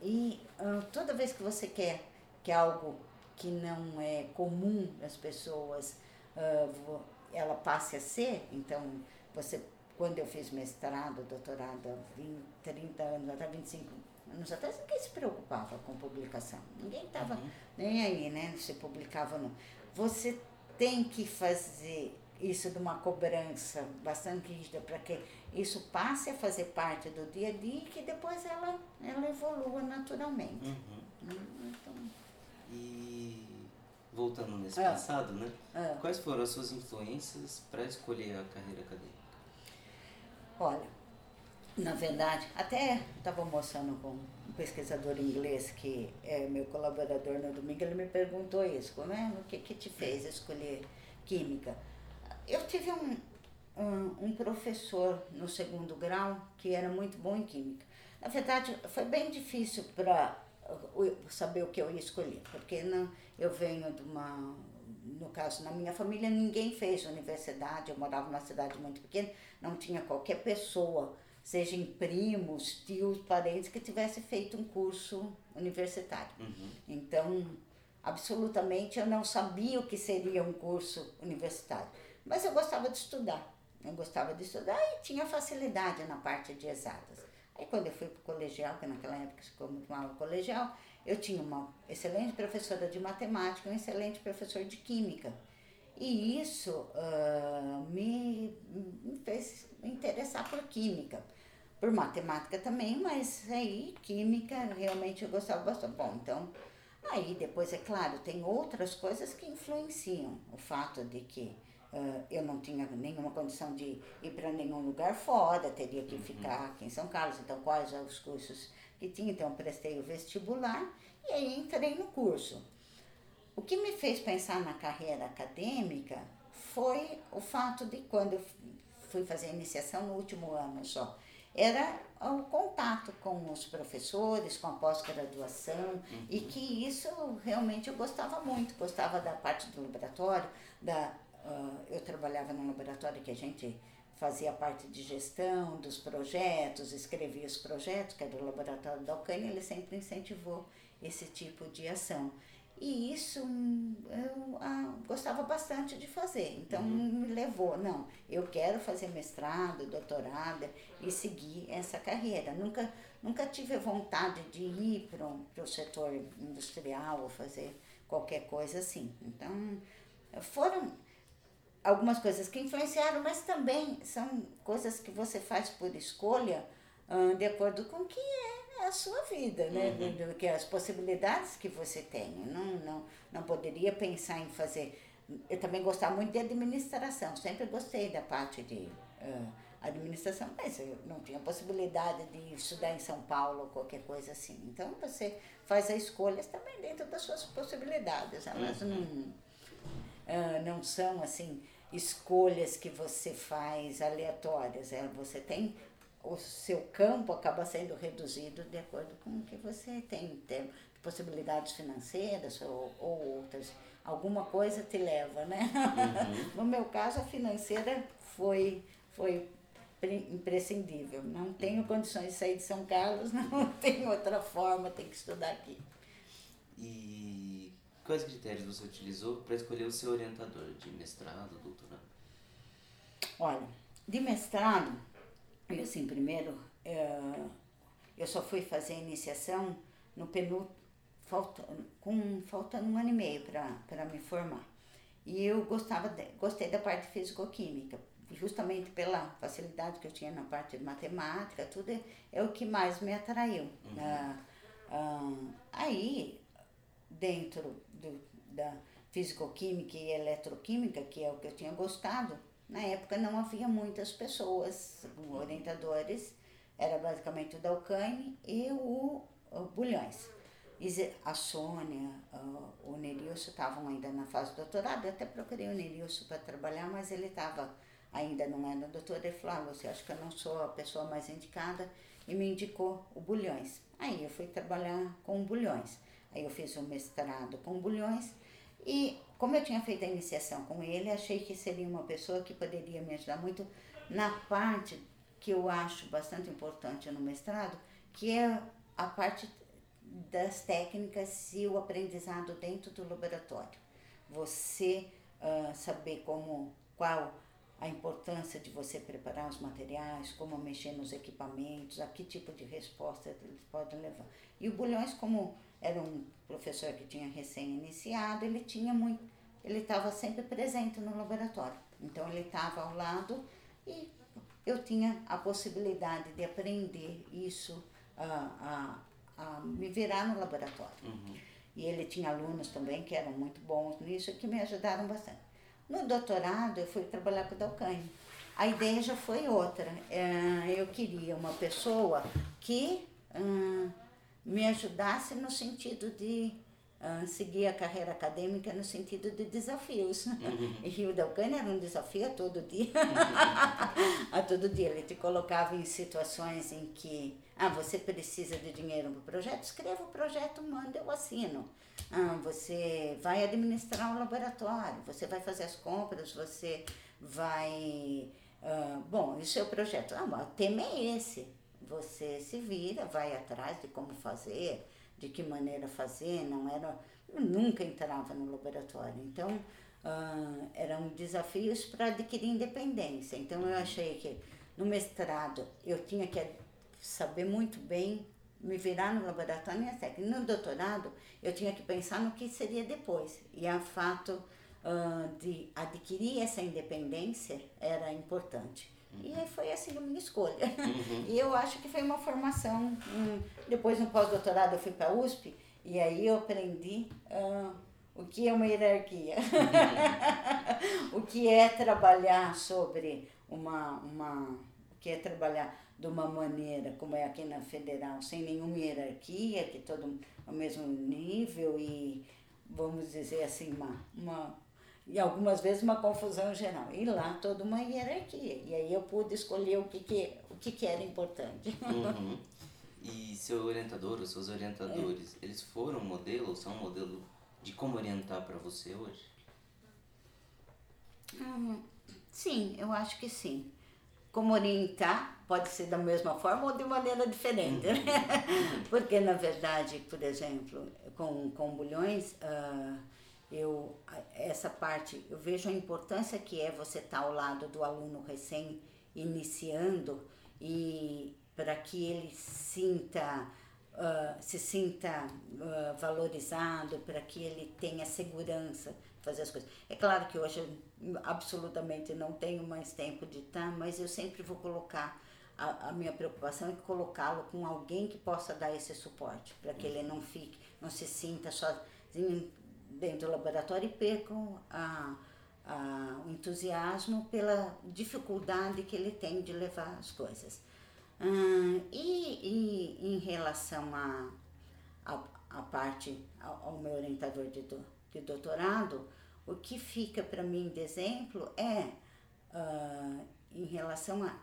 E uh, toda vez que você quer que algo que não é comum as pessoas, uh, ela passe a ser. Então, você, quando eu fiz mestrado, doutorado, há 20, 30 anos até 25 anos atrás, ninguém se preocupava com publicação. Ninguém estava uhum. nem aí, né? Se publicava ou não. Você tem que fazer isso de uma cobrança bastante rígida para que isso passe a fazer parte do dia a dia e que depois ela, ela evolua naturalmente. Uhum. Então, voltando nesse Ah. passado, né? Ah. Quais foram as suas influências para escolher a carreira acadêmica? Olha, na verdade, até estava almoçando com um pesquisador inglês que é meu colaborador no domingo, ele me perguntou isso, como é, o que, que te fez escolher química? Eu tive um, um, um professor no segundo grau que era muito bom em química. Na verdade, foi bem difícil para saber o que eu ia escolher, porque não, eu venho de uma, no caso, na minha família, ninguém fez universidade, eu morava numa cidade muito pequena, não tinha qualquer pessoa, seja em primos, tios, parentes, que tivesse feito um curso universitário. Uhum. Então, absolutamente eu não sabia o que seria um curso universitário, mas eu gostava de estudar. Eu gostava de estudar e tinha facilidade na parte de exatas. Aí quando eu fui para o colegial, que naquela época se chamava colegial, eu tinha uma excelente professora de matemática um excelente professor de química. E isso ah, me, me fez me interessar por química. Por matemática também, mas aí química realmente eu gostava bastante. Bom, então, aí depois, é claro, tem outras coisas que influenciam. O fato de que ah, eu não tinha nenhuma condição de ir para nenhum lugar fora, teria que ficar aqui em São Carlos. Então, quais eram os cursos que tinha? Então, prestei o vestibular e aí entrei no curso. O que me fez pensar na carreira acadêmica foi o fato de quando eu fui fazer a iniciação no último ano só, era o contato com os professores, com a pós-graduação, e que isso realmente eu gostava muito, gostava da parte do laboratório, da, ah, eu trabalhava num laboratório que a gente fazia parte de gestão dos projetos, escrevia os projetos, que era o laboratório da Alcânia, ele sempre incentivou esse tipo de ação. E isso eu ah, gostava bastante de fazer. Então me levou, não, eu quero fazer mestrado, doutorado e seguir essa carreira. Nunca, nunca tive vontade de ir para o setor industrial ou fazer qualquer coisa assim. Então foram algumas coisas que influenciaram, mas também são coisas que você faz por escolha ah, de acordo com o que é a sua vida, né? Uhum. Que as possibilidades que você tem. Não, não, não poderia pensar em fazer. Eu também gostava muito de administração, sempre gostei da parte de ah, administração, mas eu não tinha possibilidade de estudar em São Paulo ou qualquer coisa assim. Então você faz as escolhas também dentro das suas possibilidades. Elas não, ah, não são assim escolhas que você faz aleatórias. É, você tem o seu campo acaba sendo reduzido de acordo com o que você tem em termos de possibilidades financeiras ou, ou outras. Alguma coisa te leva, né? no meu caso, a financeira foi, foi pre- imprescindível. Não tenho condições de sair de São Carlos, não tenho outra forma, tenho que estudar aqui. E quais critérios você utilizou para escolher o seu orientador de mestrado, doutorado? Olha, de mestrado, eu assim, primeiro, eh, eu só fui fazer a iniciação no penúltimo, falta, com, faltando um ano e meio para me formar. E eu gostava de, gostei da parte físico-química, justamente pela facilidade que eu tinha na parte de matemática, tudo é, é o que mais me atraiu. Ah, ah, aí, dentro do, da físico-química e eletroquímica, que é o que eu tinha gostado, na época não havia muitas pessoas, orientadores, era basicamente o Dalcane e o, o Bulhões. A Sônia, o Nerilson estavam ainda na fase de doutorado, eu até procurei o Nerilson para trabalhar, mas ele estava, ainda não era doutor, ele falou, ah, você acha que eu não sou a pessoa mais indicada, e me indicou o Bulhões. Aí eu fui trabalhar com Bulhões. Aí eu fiz o mestrado com Bulhões, e como eu tinha feito a iniciação com ele, achei que seria uma pessoa que poderia me ajudar muito na parte que eu acho bastante importante no mestrado, que é a parte das técnicas e o aprendizado dentro do laboratório. Você ah, saber como, qual a importância de você preparar os materiais, como mexer nos equipamentos, a que tipo de resposta eles podem levar. E o Bulhões, como era um professor que tinha recém-iniciado, ele tinha muito, ele estava sempre presente no laboratório. Então ele estava ao lado e eu tinha a possibilidade de aprender isso, a, a, a me virar no laboratório. Uhum. E ele tinha alunos também que eram muito bons nisso e que me ajudaram bastante. No doutorado, eu fui trabalhar com o Dalcane. A ideia já foi outra. É, eu queria uma pessoa que hum, me ajudasse no sentido de uh, seguir a carreira acadêmica no sentido de desafios. Uhum. E Rio Delcane era um desafio a todo dia. a todo dia. Ele te colocava em situações em que ah, você precisa de dinheiro para o projeto, escreva o projeto, manda, eu assino. Ah, você vai administrar o laboratório, você vai fazer as compras, você vai. Uh, bom, isso é o projeto. Ah, o tema é esse. Você se vira, vai atrás de como fazer, de que maneira fazer, não era, nunca entrava no laboratório. Então, uh, eram desafios para adquirir independência. Então, eu achei que no mestrado eu tinha que saber muito bem me virar no laboratório minha técnica. No doutorado, eu tinha que pensar no que seria depois. E a fato uh, de adquirir essa independência era importante. E foi assim a minha escolha. Uhum. E eu acho que foi uma formação. Depois, no pós-doutorado, eu fui para a USP e aí eu aprendi uh, o que é uma hierarquia. Uhum. o que é trabalhar sobre uma, uma. O que é trabalhar de uma maneira, como é aqui na federal, sem nenhuma hierarquia, que todo ao mesmo nível e, vamos dizer assim, uma, uma e algumas vezes uma confusão geral. E lá toda uma hierarquia. E aí eu pude escolher o que, que, o que, que era importante. Uhum. E seu orientador, os seus orientadores, é. eles foram modelo, são um modelo de como orientar para você hoje? Hum, sim, eu acho que sim. Como orientar pode ser da mesma forma ou de maneira diferente, uhum. né? Porque, na verdade, por exemplo, com, com bulhões, uh, eu essa parte eu vejo a importância que é você estar ao lado do aluno recém iniciando e para que ele sinta uh, se sinta uh, valorizado para que ele tenha segurança fazer as coisas. É claro que hoje eu absolutamente não tenho mais tempo de estar mas eu sempre vou colocar a, a minha preocupação é colocá-lo com alguém que possa dar esse suporte para que ele não fique não se sinta sozinho dentro do laboratório e percam a, a, o entusiasmo pela dificuldade que ele tem de levar as coisas. Hum, e, e, em relação a, a, a parte, ao, ao, meu orientador de, do, de doutorado, o que fica para mim de exemplo é uh, em relação a,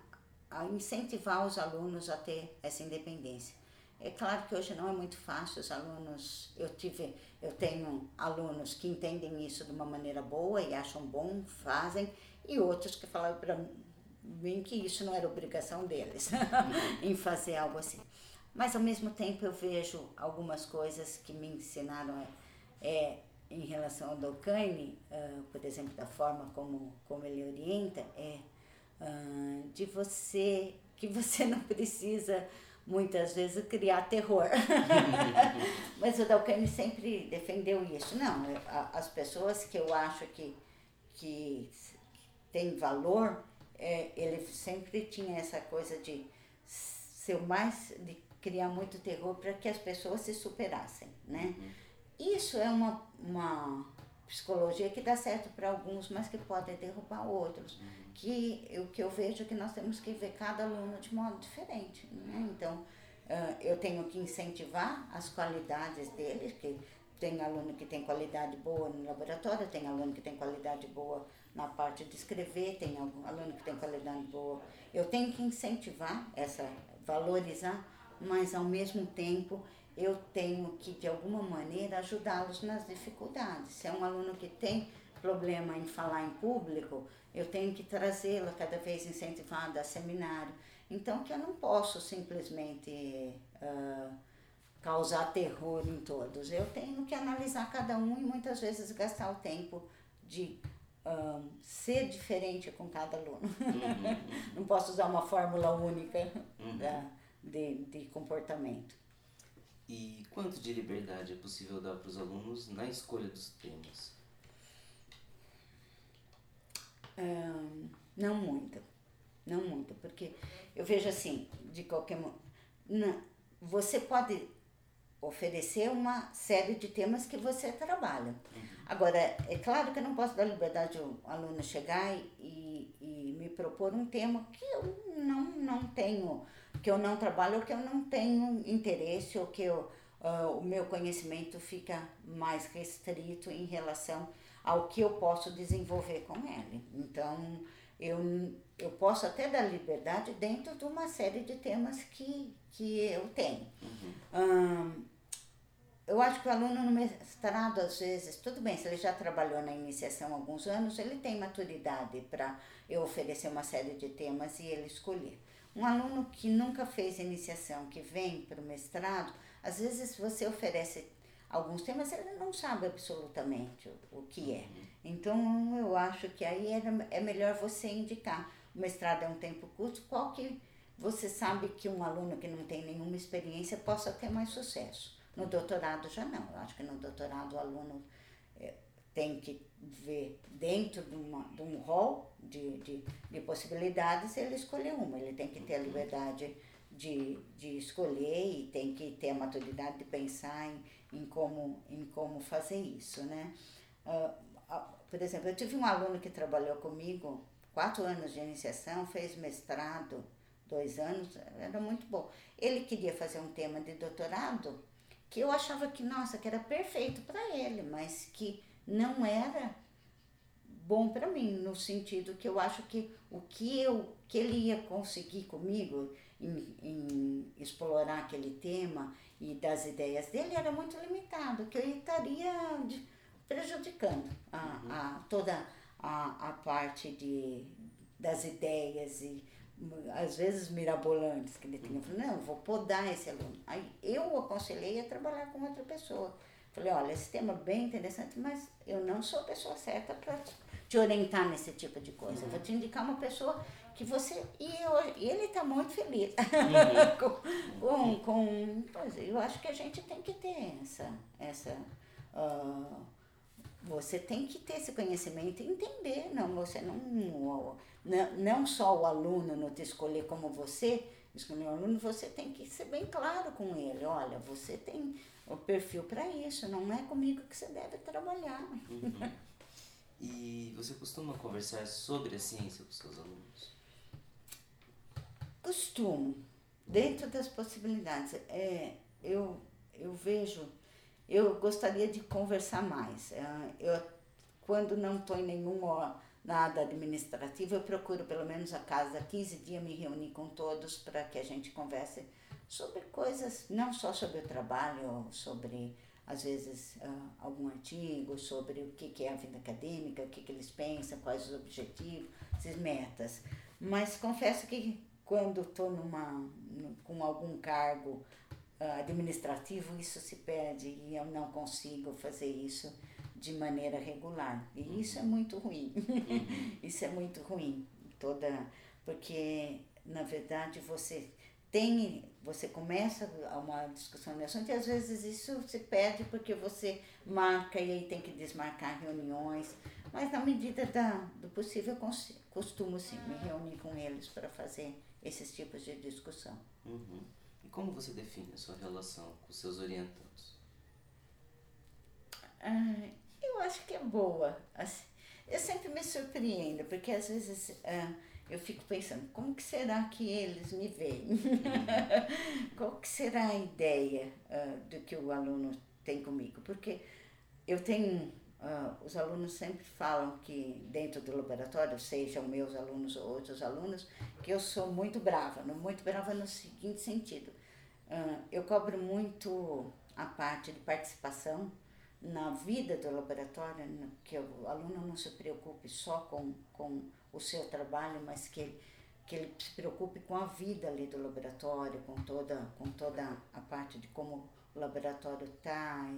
a incentivar os alunos a ter essa independência. É claro que hoje não é muito fácil, os alunos, eu tive, eu tenho alunos que entendem isso de uma maneira boa e acham bom, fazem, e outros que falaram para mim que isso não era obrigação deles em fazer algo assim. Mas ao mesmo tempo eu vejo algumas coisas que me ensinaram é, em relação ao Dolcane, uh, por exemplo, da forma como, como ele orienta, é uh, de você, que você não precisa muitas vezes criar terror. Mas o Dalcani sempre defendeu isso. Não, as pessoas que eu acho que, que têm valor, é, ele sempre tinha essa coisa de ser mais, de criar muito terror para que as pessoas se superassem, né? Uhum. Isso é uma, uma psicologia que dá certo para alguns, mas que pode derrubar outros. Uhum que o que eu vejo é que nós temos que ver cada aluno de modo diferente. Né? Então, eu tenho que incentivar as qualidades deles, que tem aluno que tem qualidade boa no laboratório, tem aluno que tem qualidade boa na parte de escrever, tem aluno que tem qualidade boa. Eu tenho que incentivar essa, valorizar, mas ao mesmo tempo eu tenho que de alguma maneira ajudá-los nas dificuldades. Se é um aluno que tem problema em falar em público, eu tenho que trazê-la cada vez incentivada a seminário. Então, que eu não posso simplesmente uh, causar terror em todos. Eu tenho que analisar cada um e muitas vezes gastar o tempo de uh, ser diferente com cada aluno. Uhum. não posso usar uma fórmula única uhum. da, de, de comportamento. E quanto de liberdade é possível dar para os alunos na escolha dos temas? Não muito, não muito, porque eu vejo assim, de qualquer modo, você pode oferecer uma série de temas que você trabalha. Agora, é claro que eu não posso dar liberdade ao aluno chegar e, e me propor um tema que eu não, não tenho, que eu não trabalho, ou que eu não tenho interesse, ou que eu, uh, o meu conhecimento fica mais restrito em relação ao que eu posso desenvolver com ele. Então, eu, eu posso até dar liberdade dentro de uma série de temas que, que eu tenho. Uhum eu acho que o aluno no mestrado, às vezes, tudo bem, se ele já trabalhou na iniciação há alguns anos, ele tem maturidade para eu oferecer uma série de temas e ele escolher. Um aluno que nunca fez iniciação, que vem para o mestrado, às vezes você oferece alguns temas, ele não sabe absolutamente o, o que é. Então, eu acho que aí é, é melhor você indicar. O mestrado é um tempo curto, qual que você sabe que um aluno que não tem nenhuma experiência possa ter mais sucesso. No doutorado já não. Eu acho que no doutorado o aluno é, tem que ver dentro de, uma, de um rol de, de, de possibilidades ele escolher uma. Ele tem que ter a liberdade de, de escolher e tem que ter a maturidade de pensar em, em, como, em como fazer isso, né? Uh, uh, por exemplo, eu tive um aluno que trabalhou comigo quatro anos de iniciação, fez mestrado, dois anos, era muito bom. Ele queria fazer um tema de doutorado que eu achava que, nossa, que era perfeito para ele, mas que não era bom para mim, no sentido que eu acho que o que, eu, que ele ia conseguir comigo em, em explorar aquele tema e das ideias dele era muito limitado, que eu estaria prejudicando a, uhum. a, toda a, a parte de, das ideias e às vezes mirabolantes que ele tinha. Eu falei, não, vou podar esse aluno. Aí eu o aconselhei a trabalhar com outra pessoa. Falei, olha, esse tema é bem interessante, mas eu não sou a pessoa certa para te orientar nesse tipo de coisa. Uhum. Vou te indicar uma pessoa que você. E, eu, e ele está muito feliz uhum. com, com, com. Pois, eu acho que a gente tem que ter essa. essa uh, você tem que ter esse conhecimento e entender, não, você não, não, não só o aluno não te escolher como você, escolher o aluno, você tem que ser bem claro com ele, olha, você tem o perfil para isso, não é comigo que você deve trabalhar. Uhum. E você costuma conversar sobre a ciência com seus alunos? Costumo, dentro das possibilidades. É, eu, eu vejo eu gostaria de conversar mais. É, eu, quando não estou em nenhum nada administrativo, eu procuro pelo menos a cada 15 dias me reunir com todos para que a gente converse sobre coisas, não só sobre o trabalho, sobre às vezes uh, algum artigo, sobre o que, que é a vida acadêmica, o que, que eles pensam, quais os objetivos, as metas. Mas confesso que quando estou numa, com algum cargo administrativo isso se perde e eu não consigo fazer isso de maneira regular e uhum. isso é muito ruim uhum. isso é muito ruim toda porque na verdade você tem você começa uma discussão de assunto e às vezes isso se perde porque você marca e aí tem que desmarcar reuniões mas na medida da, do possível eu costumo sim me reunir com eles para fazer esses tipos de discussão uhum. E como você define a sua relação com seus orientandos? Ah, eu acho que é boa. Assim, eu sempre me surpreendo, porque às vezes ah, eu fico pensando, como que será que eles me veem? Qual que será a ideia ah, do que o aluno tem comigo? Porque eu tenho Uh, os alunos sempre falam que dentro do laboratório, sejam meus alunos ou outros alunos, que eu sou muito brava, muito brava no seguinte sentido. Uh, eu cobro muito a parte de participação na vida do laboratório, que o aluno não se preocupe só com, com o seu trabalho, mas que ele, que ele se preocupe com a vida ali do laboratório, com toda, com toda a parte de como o laboratório está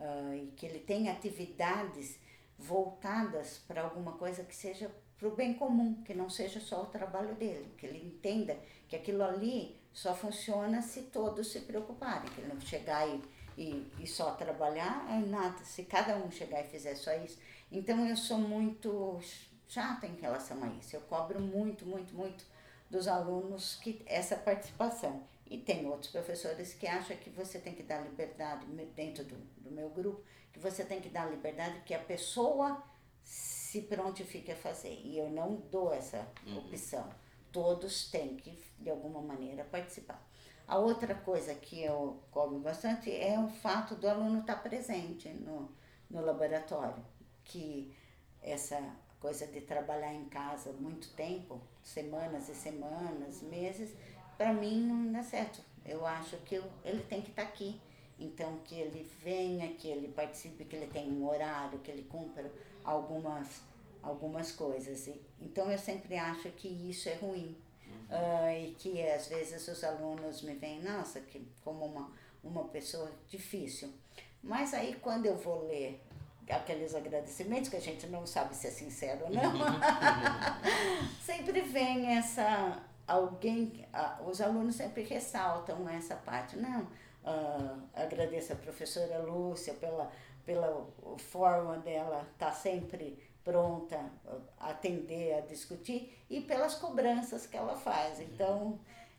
uh, e que ele tenha atividades voltadas para alguma coisa que seja para o bem comum, que não seja só o trabalho dele, que ele entenda que aquilo ali só funciona se todos se preocuparem, que ele não chegar e, e, e só trabalhar, é nada, se cada um chegar e fizer só isso. Então eu sou muito chata em relação a isso, eu cobro muito, muito, muito dos alunos que essa participação. E tem outros professores que acham que você tem que dar liberdade, dentro do, do meu grupo, que você tem que dar liberdade que a pessoa se prontifique a fazer. E eu não dou essa uhum. opção. Todos têm que, de alguma maneira, participar. A outra coisa que eu cobro bastante é o fato do aluno estar presente no, no laboratório, que essa coisa de trabalhar em casa muito tempo, semanas e semanas, meses, para mim não dá certo. Eu acho que eu, ele tem que estar tá aqui. Então, que ele venha, que ele participe, que ele tenha um horário, que ele cumpra algumas, algumas coisas. E, então, eu sempre acho que isso é ruim. Uh, e que às vezes os alunos me veem, nossa, que como uma, uma pessoa difícil. Mas aí, quando eu vou ler aqueles agradecimentos, que a gente não sabe se é sincero ou não, sempre vem essa alguém, uh, os alunos sempre ressaltam essa parte. Não, uh, agradeço a professora Lúcia pela, pela forma dela estar tá sempre pronta a atender, a discutir, e pelas cobranças que ela faz. Então,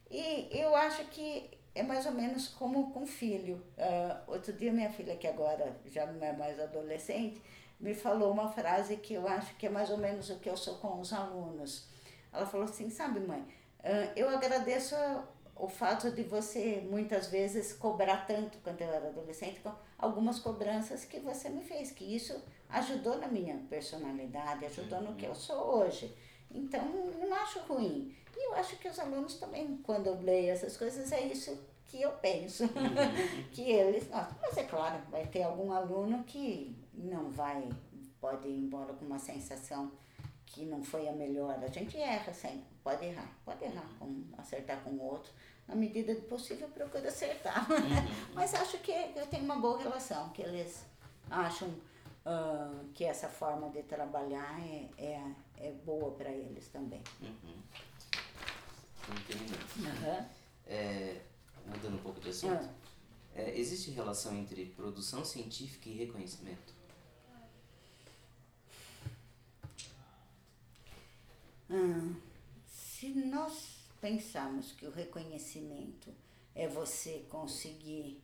e eu acho que é mais ou menos como com filho. Uh, outro dia minha filha, que agora já não é mais adolescente, me falou uma frase que eu acho que é mais ou menos o que eu sou com os alunos. Ela falou assim, sabe mãe, eu agradeço o fato de você muitas vezes cobrar tanto quando eu era adolescente, algumas cobranças que você me fez, que isso ajudou na minha personalidade, ajudou no que eu sou hoje. Então, não acho ruim. E eu acho que os alunos também, quando eu leio essas coisas, é isso que eu penso. que eles. Nossa, mas é claro, vai ter algum aluno que não vai, pode ir embora com uma sensação que não foi a melhor. A gente erra sempre, pode errar, pode errar, com, acertar com o outro. Na medida do possível, procuro acertar. Uhum. Mas acho que eu tenho uma boa relação, que eles acham uh, que essa forma de trabalhar é, é, é boa para eles também. Uhum. Uhum. É, mudando um pouco de assunto, uhum. é, existe relação entre produção científica e reconhecimento? Hum, se nós pensarmos que o reconhecimento é você conseguir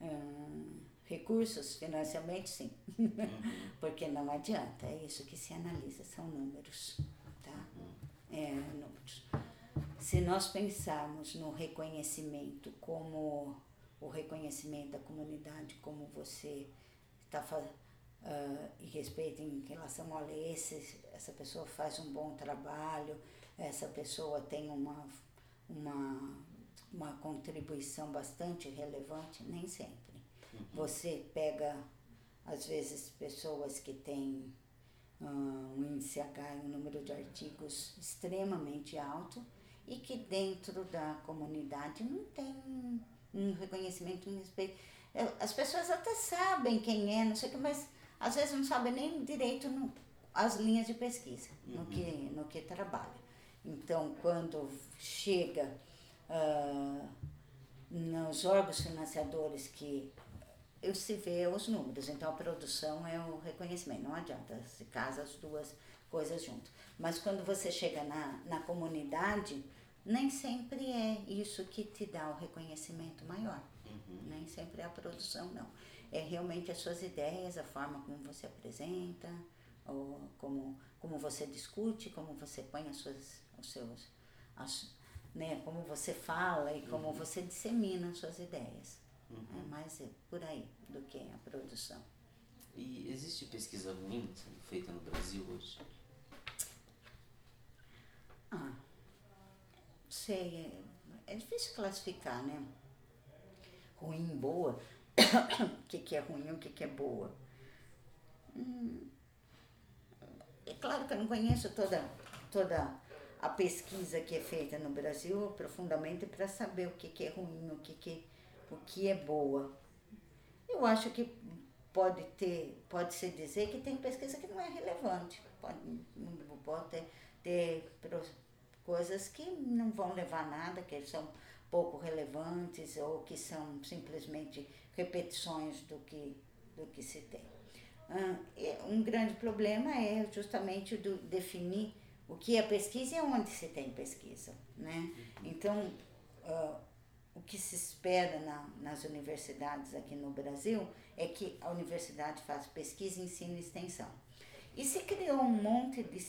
hum, recursos, financiamento, sim. Uhum. Porque não adianta, é isso que se analisa, são números. Tá? Uhum. É, números. Se nós pensarmos no reconhecimento como o reconhecimento da comunidade, como você está fazendo uh, e respeito em relação a esse, essa pessoa faz um bom trabalho, essa pessoa tem uma, uma, uma contribuição bastante relevante, nem sempre. Uhum. Você pega, às vezes, pessoas que têm uh, um índice H e um número de artigos extremamente alto e que dentro da comunidade não tem um reconhecimento, um respeito. As pessoas até sabem quem é, não sei o que, mas às vezes não sabe nem direito no, as linhas de pesquisa uhum. no, que, no que trabalha. Então, quando chega uh, nos órgãos financiadores que eu se vê os números, então a produção é o reconhecimento, não adianta se casa as duas coisas juntas. Mas quando você chega na, na comunidade, nem sempre é isso que te dá o reconhecimento maior. Uhum. Nem sempre é a produção, não é realmente as suas ideias, a forma como você apresenta, ou como, como você discute, como você põe as suas, os seus, as, né, como você fala e como uhum. você dissemina as suas ideias. Uhum. É mais por aí do que a produção. E existe pesquisa ruim sendo feita no Brasil hoje? Ah, sei, é, é difícil classificar, né? Ruim, boa o que, que é ruim, o que, que é boa. Hum, é claro que eu não conheço toda, toda a pesquisa que é feita no Brasil profundamente para saber o que, que é ruim, o que, que, o que é boa. Eu acho que pode ter, pode se dizer que tem pesquisa que não é relevante. Pode, pode ter, ter coisas que não vão levar a nada, que são pouco relevantes ou que são simplesmente repetições do que, do que se tem. Um grande problema é justamente do definir o que é pesquisa e onde se tem pesquisa. Né? Então, o que se espera na, nas universidades aqui no Brasil é que a universidade faça pesquisa, ensino e extensão. E se criou um monte de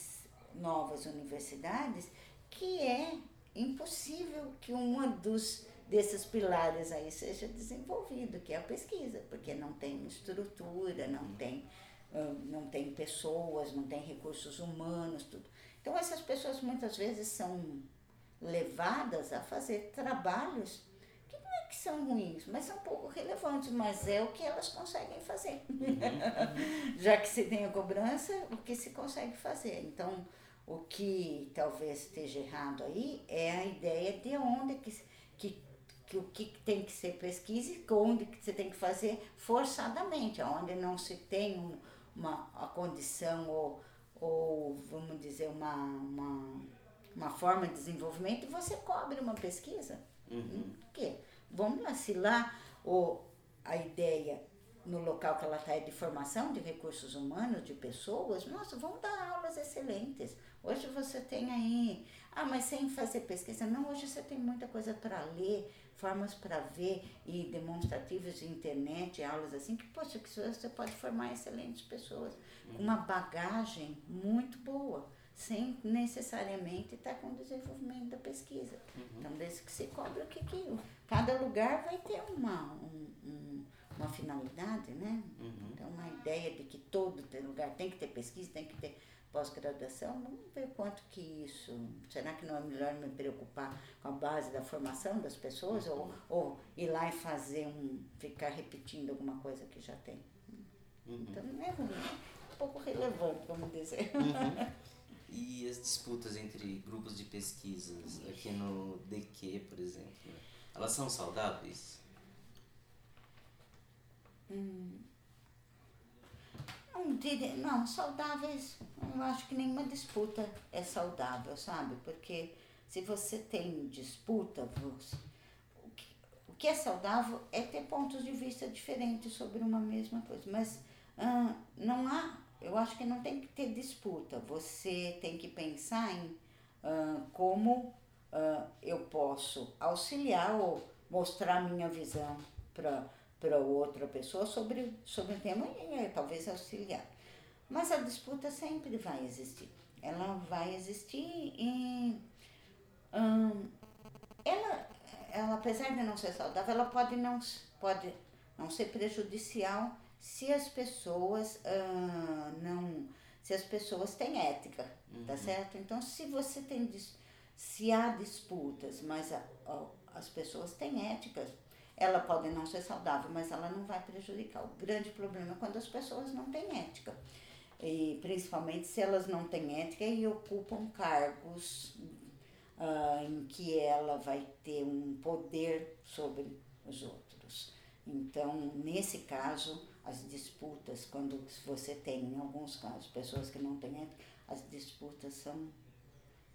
novas universidades que é impossível que uma dos desses pilares aí seja desenvolvido, que é a pesquisa, porque não tem estrutura, não tem, não tem pessoas, não tem recursos humanos, tudo. Então essas pessoas muitas vezes são levadas a fazer trabalhos que não é que são ruins, mas são pouco relevantes, mas é o que elas conseguem fazer. Uhum. Já que se tem a cobrança, o que se consegue fazer. Então, o que talvez esteja errado aí é a ideia de onde que, que, que o que tem que ser pesquisa e onde que você tem que fazer forçadamente, onde não se tem um, uma a condição ou, ou vamos dizer uma, uma, uma forma de desenvolvimento, você cobre uma pesquisa. Uhum. Por quê? Vamos lá, se lá ou a ideia no local que ela está é de formação de recursos humanos, de pessoas, nossa, vamos dar aulas excelentes. Hoje você tem aí, ah, mas sem fazer pesquisa. Não, hoje você tem muita coisa para ler, formas para ver e demonstrativos de internet, aulas assim, que, poxa, que você pode formar excelentes pessoas com uma bagagem muito boa, sem necessariamente estar tá com o desenvolvimento da pesquisa. Uhum. Então, desde que se cobre o que, que cada lugar vai ter uma, um, um, uma finalidade, né? Uhum. Então, uma ideia de que todo lugar tem que ter pesquisa, tem que ter pós-graduação, vamos ver quanto que isso. Será que não é melhor me preocupar com a base da formação das pessoas ou, ou ir lá e fazer um. ficar repetindo alguma coisa que já tem? Uhum. Então não é ruim, é um pouco relevante, vamos dizer. Uhum. E as disputas entre grupos de pesquisas, aqui no DQ, por exemplo, elas são saudáveis? Hum. Não, dire... não, saudáveis, eu acho que nenhuma disputa é saudável, sabe? Porque se você tem disputa, você... o, que, o que é saudável é ter pontos de vista diferentes sobre uma mesma coisa. Mas hum, não há, eu acho que não tem que ter disputa. Você tem que pensar em hum, como hum, eu posso auxiliar ou mostrar minha visão para para outra pessoa sobre, sobre o tema e talvez auxiliar. Mas a disputa sempre vai existir. Ela vai existir e hum, ela, ela, apesar de não ser saudável, ela pode não, pode não ser prejudicial se as pessoas hum, não se as pessoas têm ética, tá uhum. tá certo? Então, se você tem se há disputas, mas a, a, as pessoas têm éticas, ela pode não ser saudável, mas ela não vai prejudicar. O grande problema é quando as pessoas não têm ética. E principalmente se elas não têm ética e ocupam cargos uh, em que ela vai ter um poder sobre os outros. Então, nesse caso, as disputas, quando você tem, em alguns casos, pessoas que não têm ética, as disputas são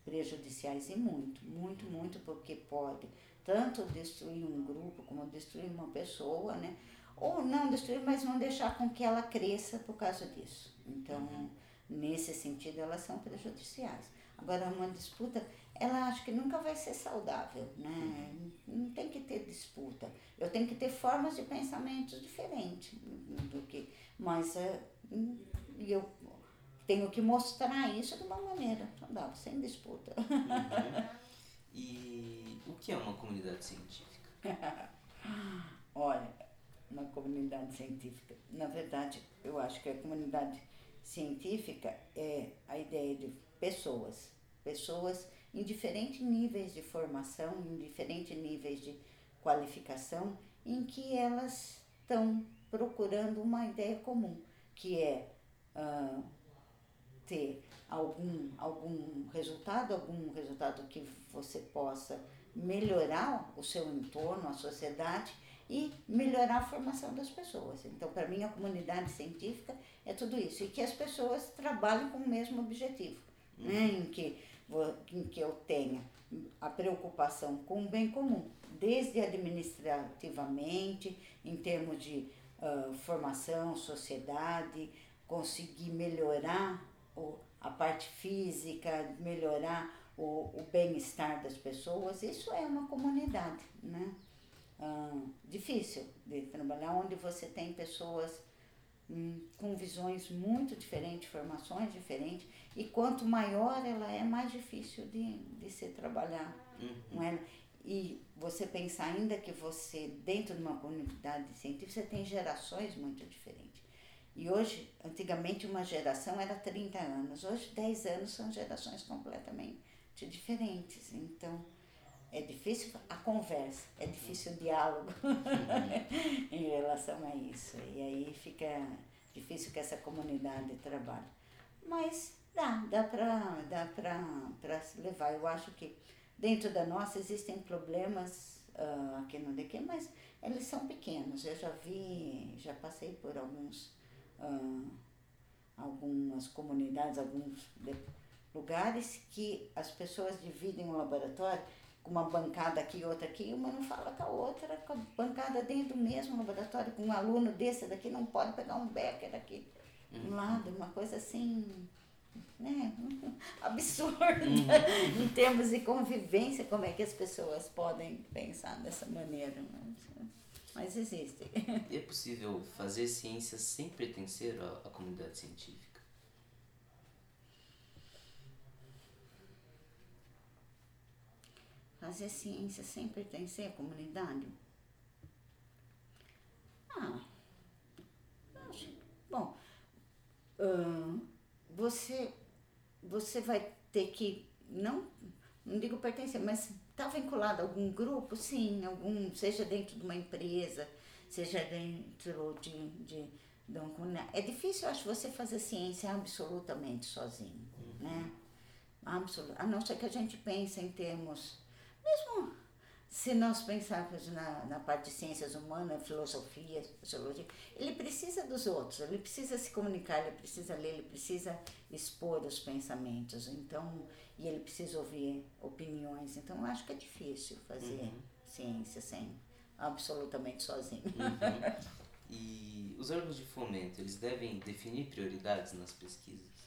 prejudiciais e muito, muito, muito, porque pode tanto destruir um grupo como destruir uma pessoa, né? Ou não destruir, mas não deixar com que ela cresça por causa disso. Então, uhum. nesse sentido, elas são prejudiciais. Agora, uma disputa, ela acho que nunca vai ser saudável, né? Uhum. Não tem que ter disputa. Eu tenho que ter formas de pensamentos diferentes do que, mas é, eu tenho que mostrar isso de uma maneira saudável, sem disputa. E o que é uma comunidade científica? Olha, uma comunidade científica, na verdade, eu acho que a comunidade científica é a ideia de pessoas, pessoas em diferentes níveis de formação, em diferentes níveis de qualificação, em que elas estão procurando uma ideia comum, que é uh, ter algum, algum resultado, algum resultado que você possa melhorar o seu entorno, a sociedade e melhorar a formação das pessoas. Então, para mim, a comunidade científica é tudo isso. E que as pessoas trabalhem com o mesmo objetivo, uhum. né? em, que, em que eu tenha a preocupação com o bem comum, desde administrativamente, em termos de uh, formação, sociedade, conseguir melhorar a parte física, melhorar o, o bem-estar das pessoas, isso é uma comunidade, né? ah, difícil de trabalhar, onde você tem pessoas hum, com visões muito diferentes, formações diferentes, e quanto maior ela é, mais difícil de, de se trabalhar com ela. E você pensar ainda que você, dentro de uma comunidade científica, você tem gerações muito diferentes. E hoje, antigamente uma geração era 30 anos, hoje 10 anos são gerações completamente diferentes. Então, é difícil a conversa, é difícil o diálogo em relação a isso. E aí fica difícil que essa comunidade trabalhe. Mas dá, dá para dá pra, se levar. Eu acho que dentro da nossa existem problemas uh, aqui no DQ, mas eles são pequenos. Eu já vi, já passei por alguns, uh, algumas comunidades, alguns lugares que as pessoas dividem o laboratório com uma bancada aqui, outra aqui, uma não fala com a outra, com a bancada dentro do mesmo laboratório, com um aluno desse daqui não pode pegar um Becker aqui um uhum. lado, uma coisa assim, né, absurda uhum. em termos de convivência, como é que as pessoas podem pensar dessa maneira. Mas, mas existe. E é possível fazer ciência sem pertencer à, à comunidade científica? fazer ciência sem pertencer à comunidade? Ah, acho, bom, você, você vai ter que, não, não digo pertencer, mas está vinculado a algum grupo? Sim, algum, seja dentro de uma empresa, seja dentro de, de, de uma comunidade. É difícil, eu acho, você fazer ciência absolutamente sozinho, uhum. né? Absolut, a não ser que a gente pense em termos mesmo se nós pensarmos na, na parte de ciências humanas, filosofia, sociologia, ele precisa dos outros, ele precisa se comunicar, ele precisa ler, ele precisa expor os pensamentos, então, e ele precisa ouvir opiniões. Então, eu acho que é difícil fazer uhum. ciência sem absolutamente sozinho. Uhum. E os órgãos de fomento, eles devem definir prioridades nas pesquisas?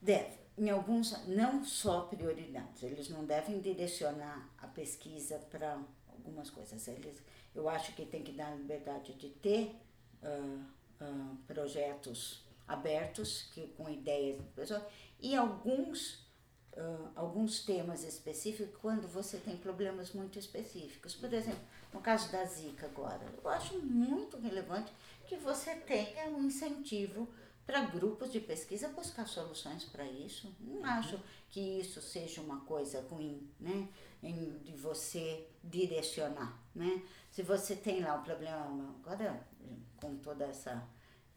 Deve em alguns, não só prioridades, eles não devem direcionar a pesquisa para algumas coisas. Eles, eu acho que tem que dar liberdade de ter uh, uh, projetos abertos, que, com ideias de pessoas, e alguns, uh, alguns temas específicos quando você tem problemas muito específicos. Por exemplo, no caso da Zika agora, eu acho muito relevante que você tenha um incentivo para grupos de pesquisa buscar soluções para isso. Não uhum. acho que isso seja uma coisa ruim, né? Em, de você direcionar, né? Se você tem lá um problema, agora com toda essa,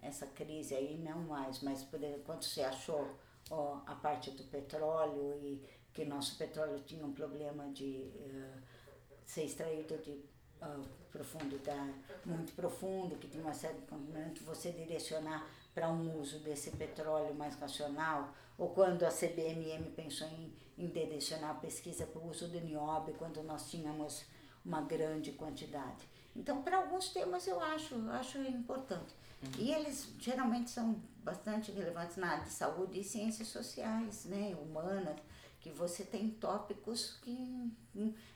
essa crise aí, não mais, mas por exemplo, quando você achou ó, a parte do petróleo e que nosso petróleo tinha um problema de uh, ser extraído de uh, profundidade, muito profundo, que tinha uma série de você direcionar para um uso desse petróleo mais racional, ou quando a CBMM pensou em, em direcionar a pesquisa para o uso do nióbio, quando nós tínhamos uma grande quantidade. Então, para alguns temas eu acho, acho importante. Uhum. E eles geralmente são bastante relevantes na área de saúde e ciências sociais, né, humanas, que você tem tópicos que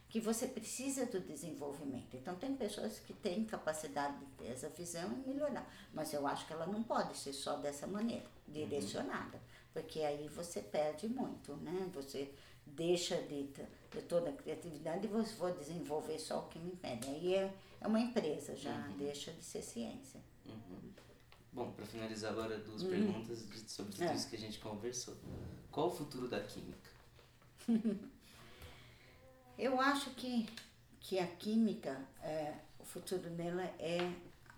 que você precisa do desenvolvimento. Então, tem pessoas que têm capacidade de ter essa visão e melhorar, mas eu acho que ela não pode ser só dessa maneira, direcionada, porque aí você perde muito, né? Você deixa de, de toda a criatividade e você vou desenvolver só o que me pede. Aí é, é uma empresa, já uhum. deixa de ser ciência. Uhum. Bom, para finalizar agora, duas uhum. perguntas sobre tudo é. isso que a gente conversou. Qual o futuro da química? Eu acho que, que a química, é, o futuro dela é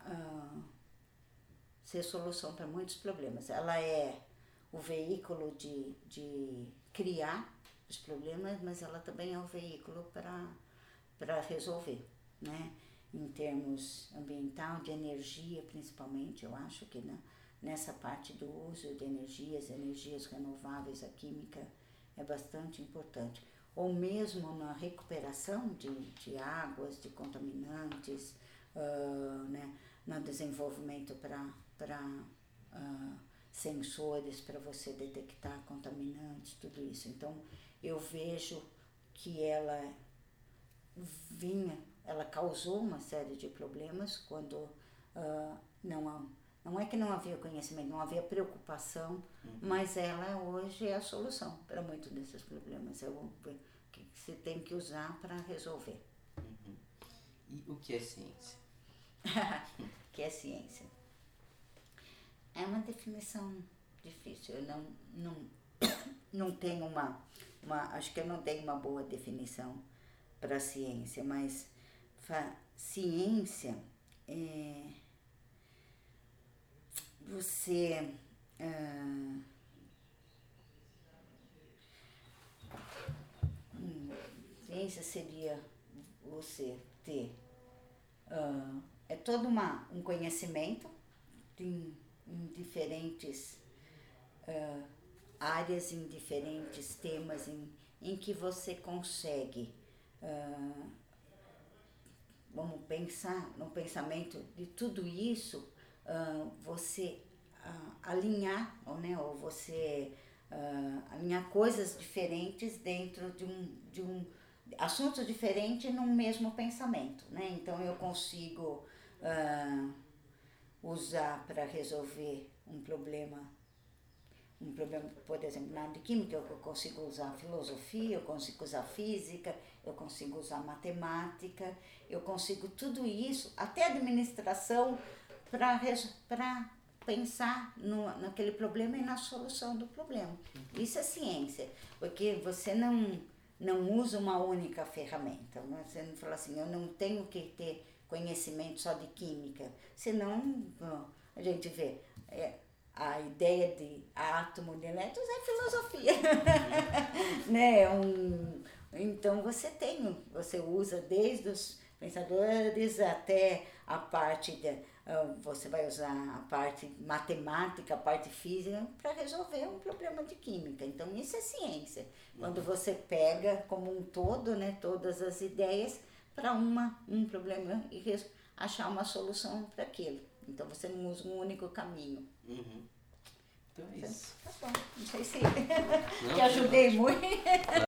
uh, ser solução para muitos problemas. Ela é o veículo de, de criar os problemas, mas ela também é o veículo para resolver, né? Em termos ambiental, de energia principalmente, eu acho que né, nessa parte do uso de energias, energias renováveis, a química é bastante importante ou mesmo na recuperação de, de águas, de contaminantes, uh, né, no desenvolvimento para uh, sensores para você detectar contaminantes, tudo isso. Então, eu vejo que ela vinha, ela causou uma série de problemas quando uh, não, não é que não havia conhecimento, não havia preocupação, uhum. mas ela hoje é a solução para muitos desses problemas. É o que se tem que usar para resolver. Uhum. E o que é ciência? que é ciência? É uma definição difícil. Eu não, não, não tenho uma, uma. Acho que eu não tenho uma boa definição para ciência, mas fa, ciência é você. Hum, ciência seria você ter. Uh, é todo uma, um conhecimento em, em diferentes uh, áreas, em diferentes temas, em, em que você consegue uh, vamos pensar no pensamento de tudo isso, você uh, alinhar, ou, né, ou você uh, alinhar coisas diferentes dentro de um, de um assuntos diferentes num mesmo pensamento. Né? Então eu consigo usar para resolver um problema um problema, por exemplo, na área de química, eu consigo usar filosofia, eu consigo usar física, eu consigo usar matemática, eu consigo tudo isso, até administração, para pensar no, naquele problema e na solução do problema. Isso é ciência, porque você não, não usa uma única ferramenta. Você não fala assim, eu não tenho que ter conhecimento só de química, senão a gente vê. É, a ideia de átomo de elétrons é filosofia. né? Um, então você tem, você usa desde os pensadores até a parte de, você vai usar a parte matemática, a parte física para resolver um problema de química. Então isso é ciência. Quando você pega como um todo, né, todas as ideias para uma um problema e achar uma solução para aquilo. Então você não usa um único caminho. Uhum. Então é isso. Tá bom. Não sei se não, te ajudei muito.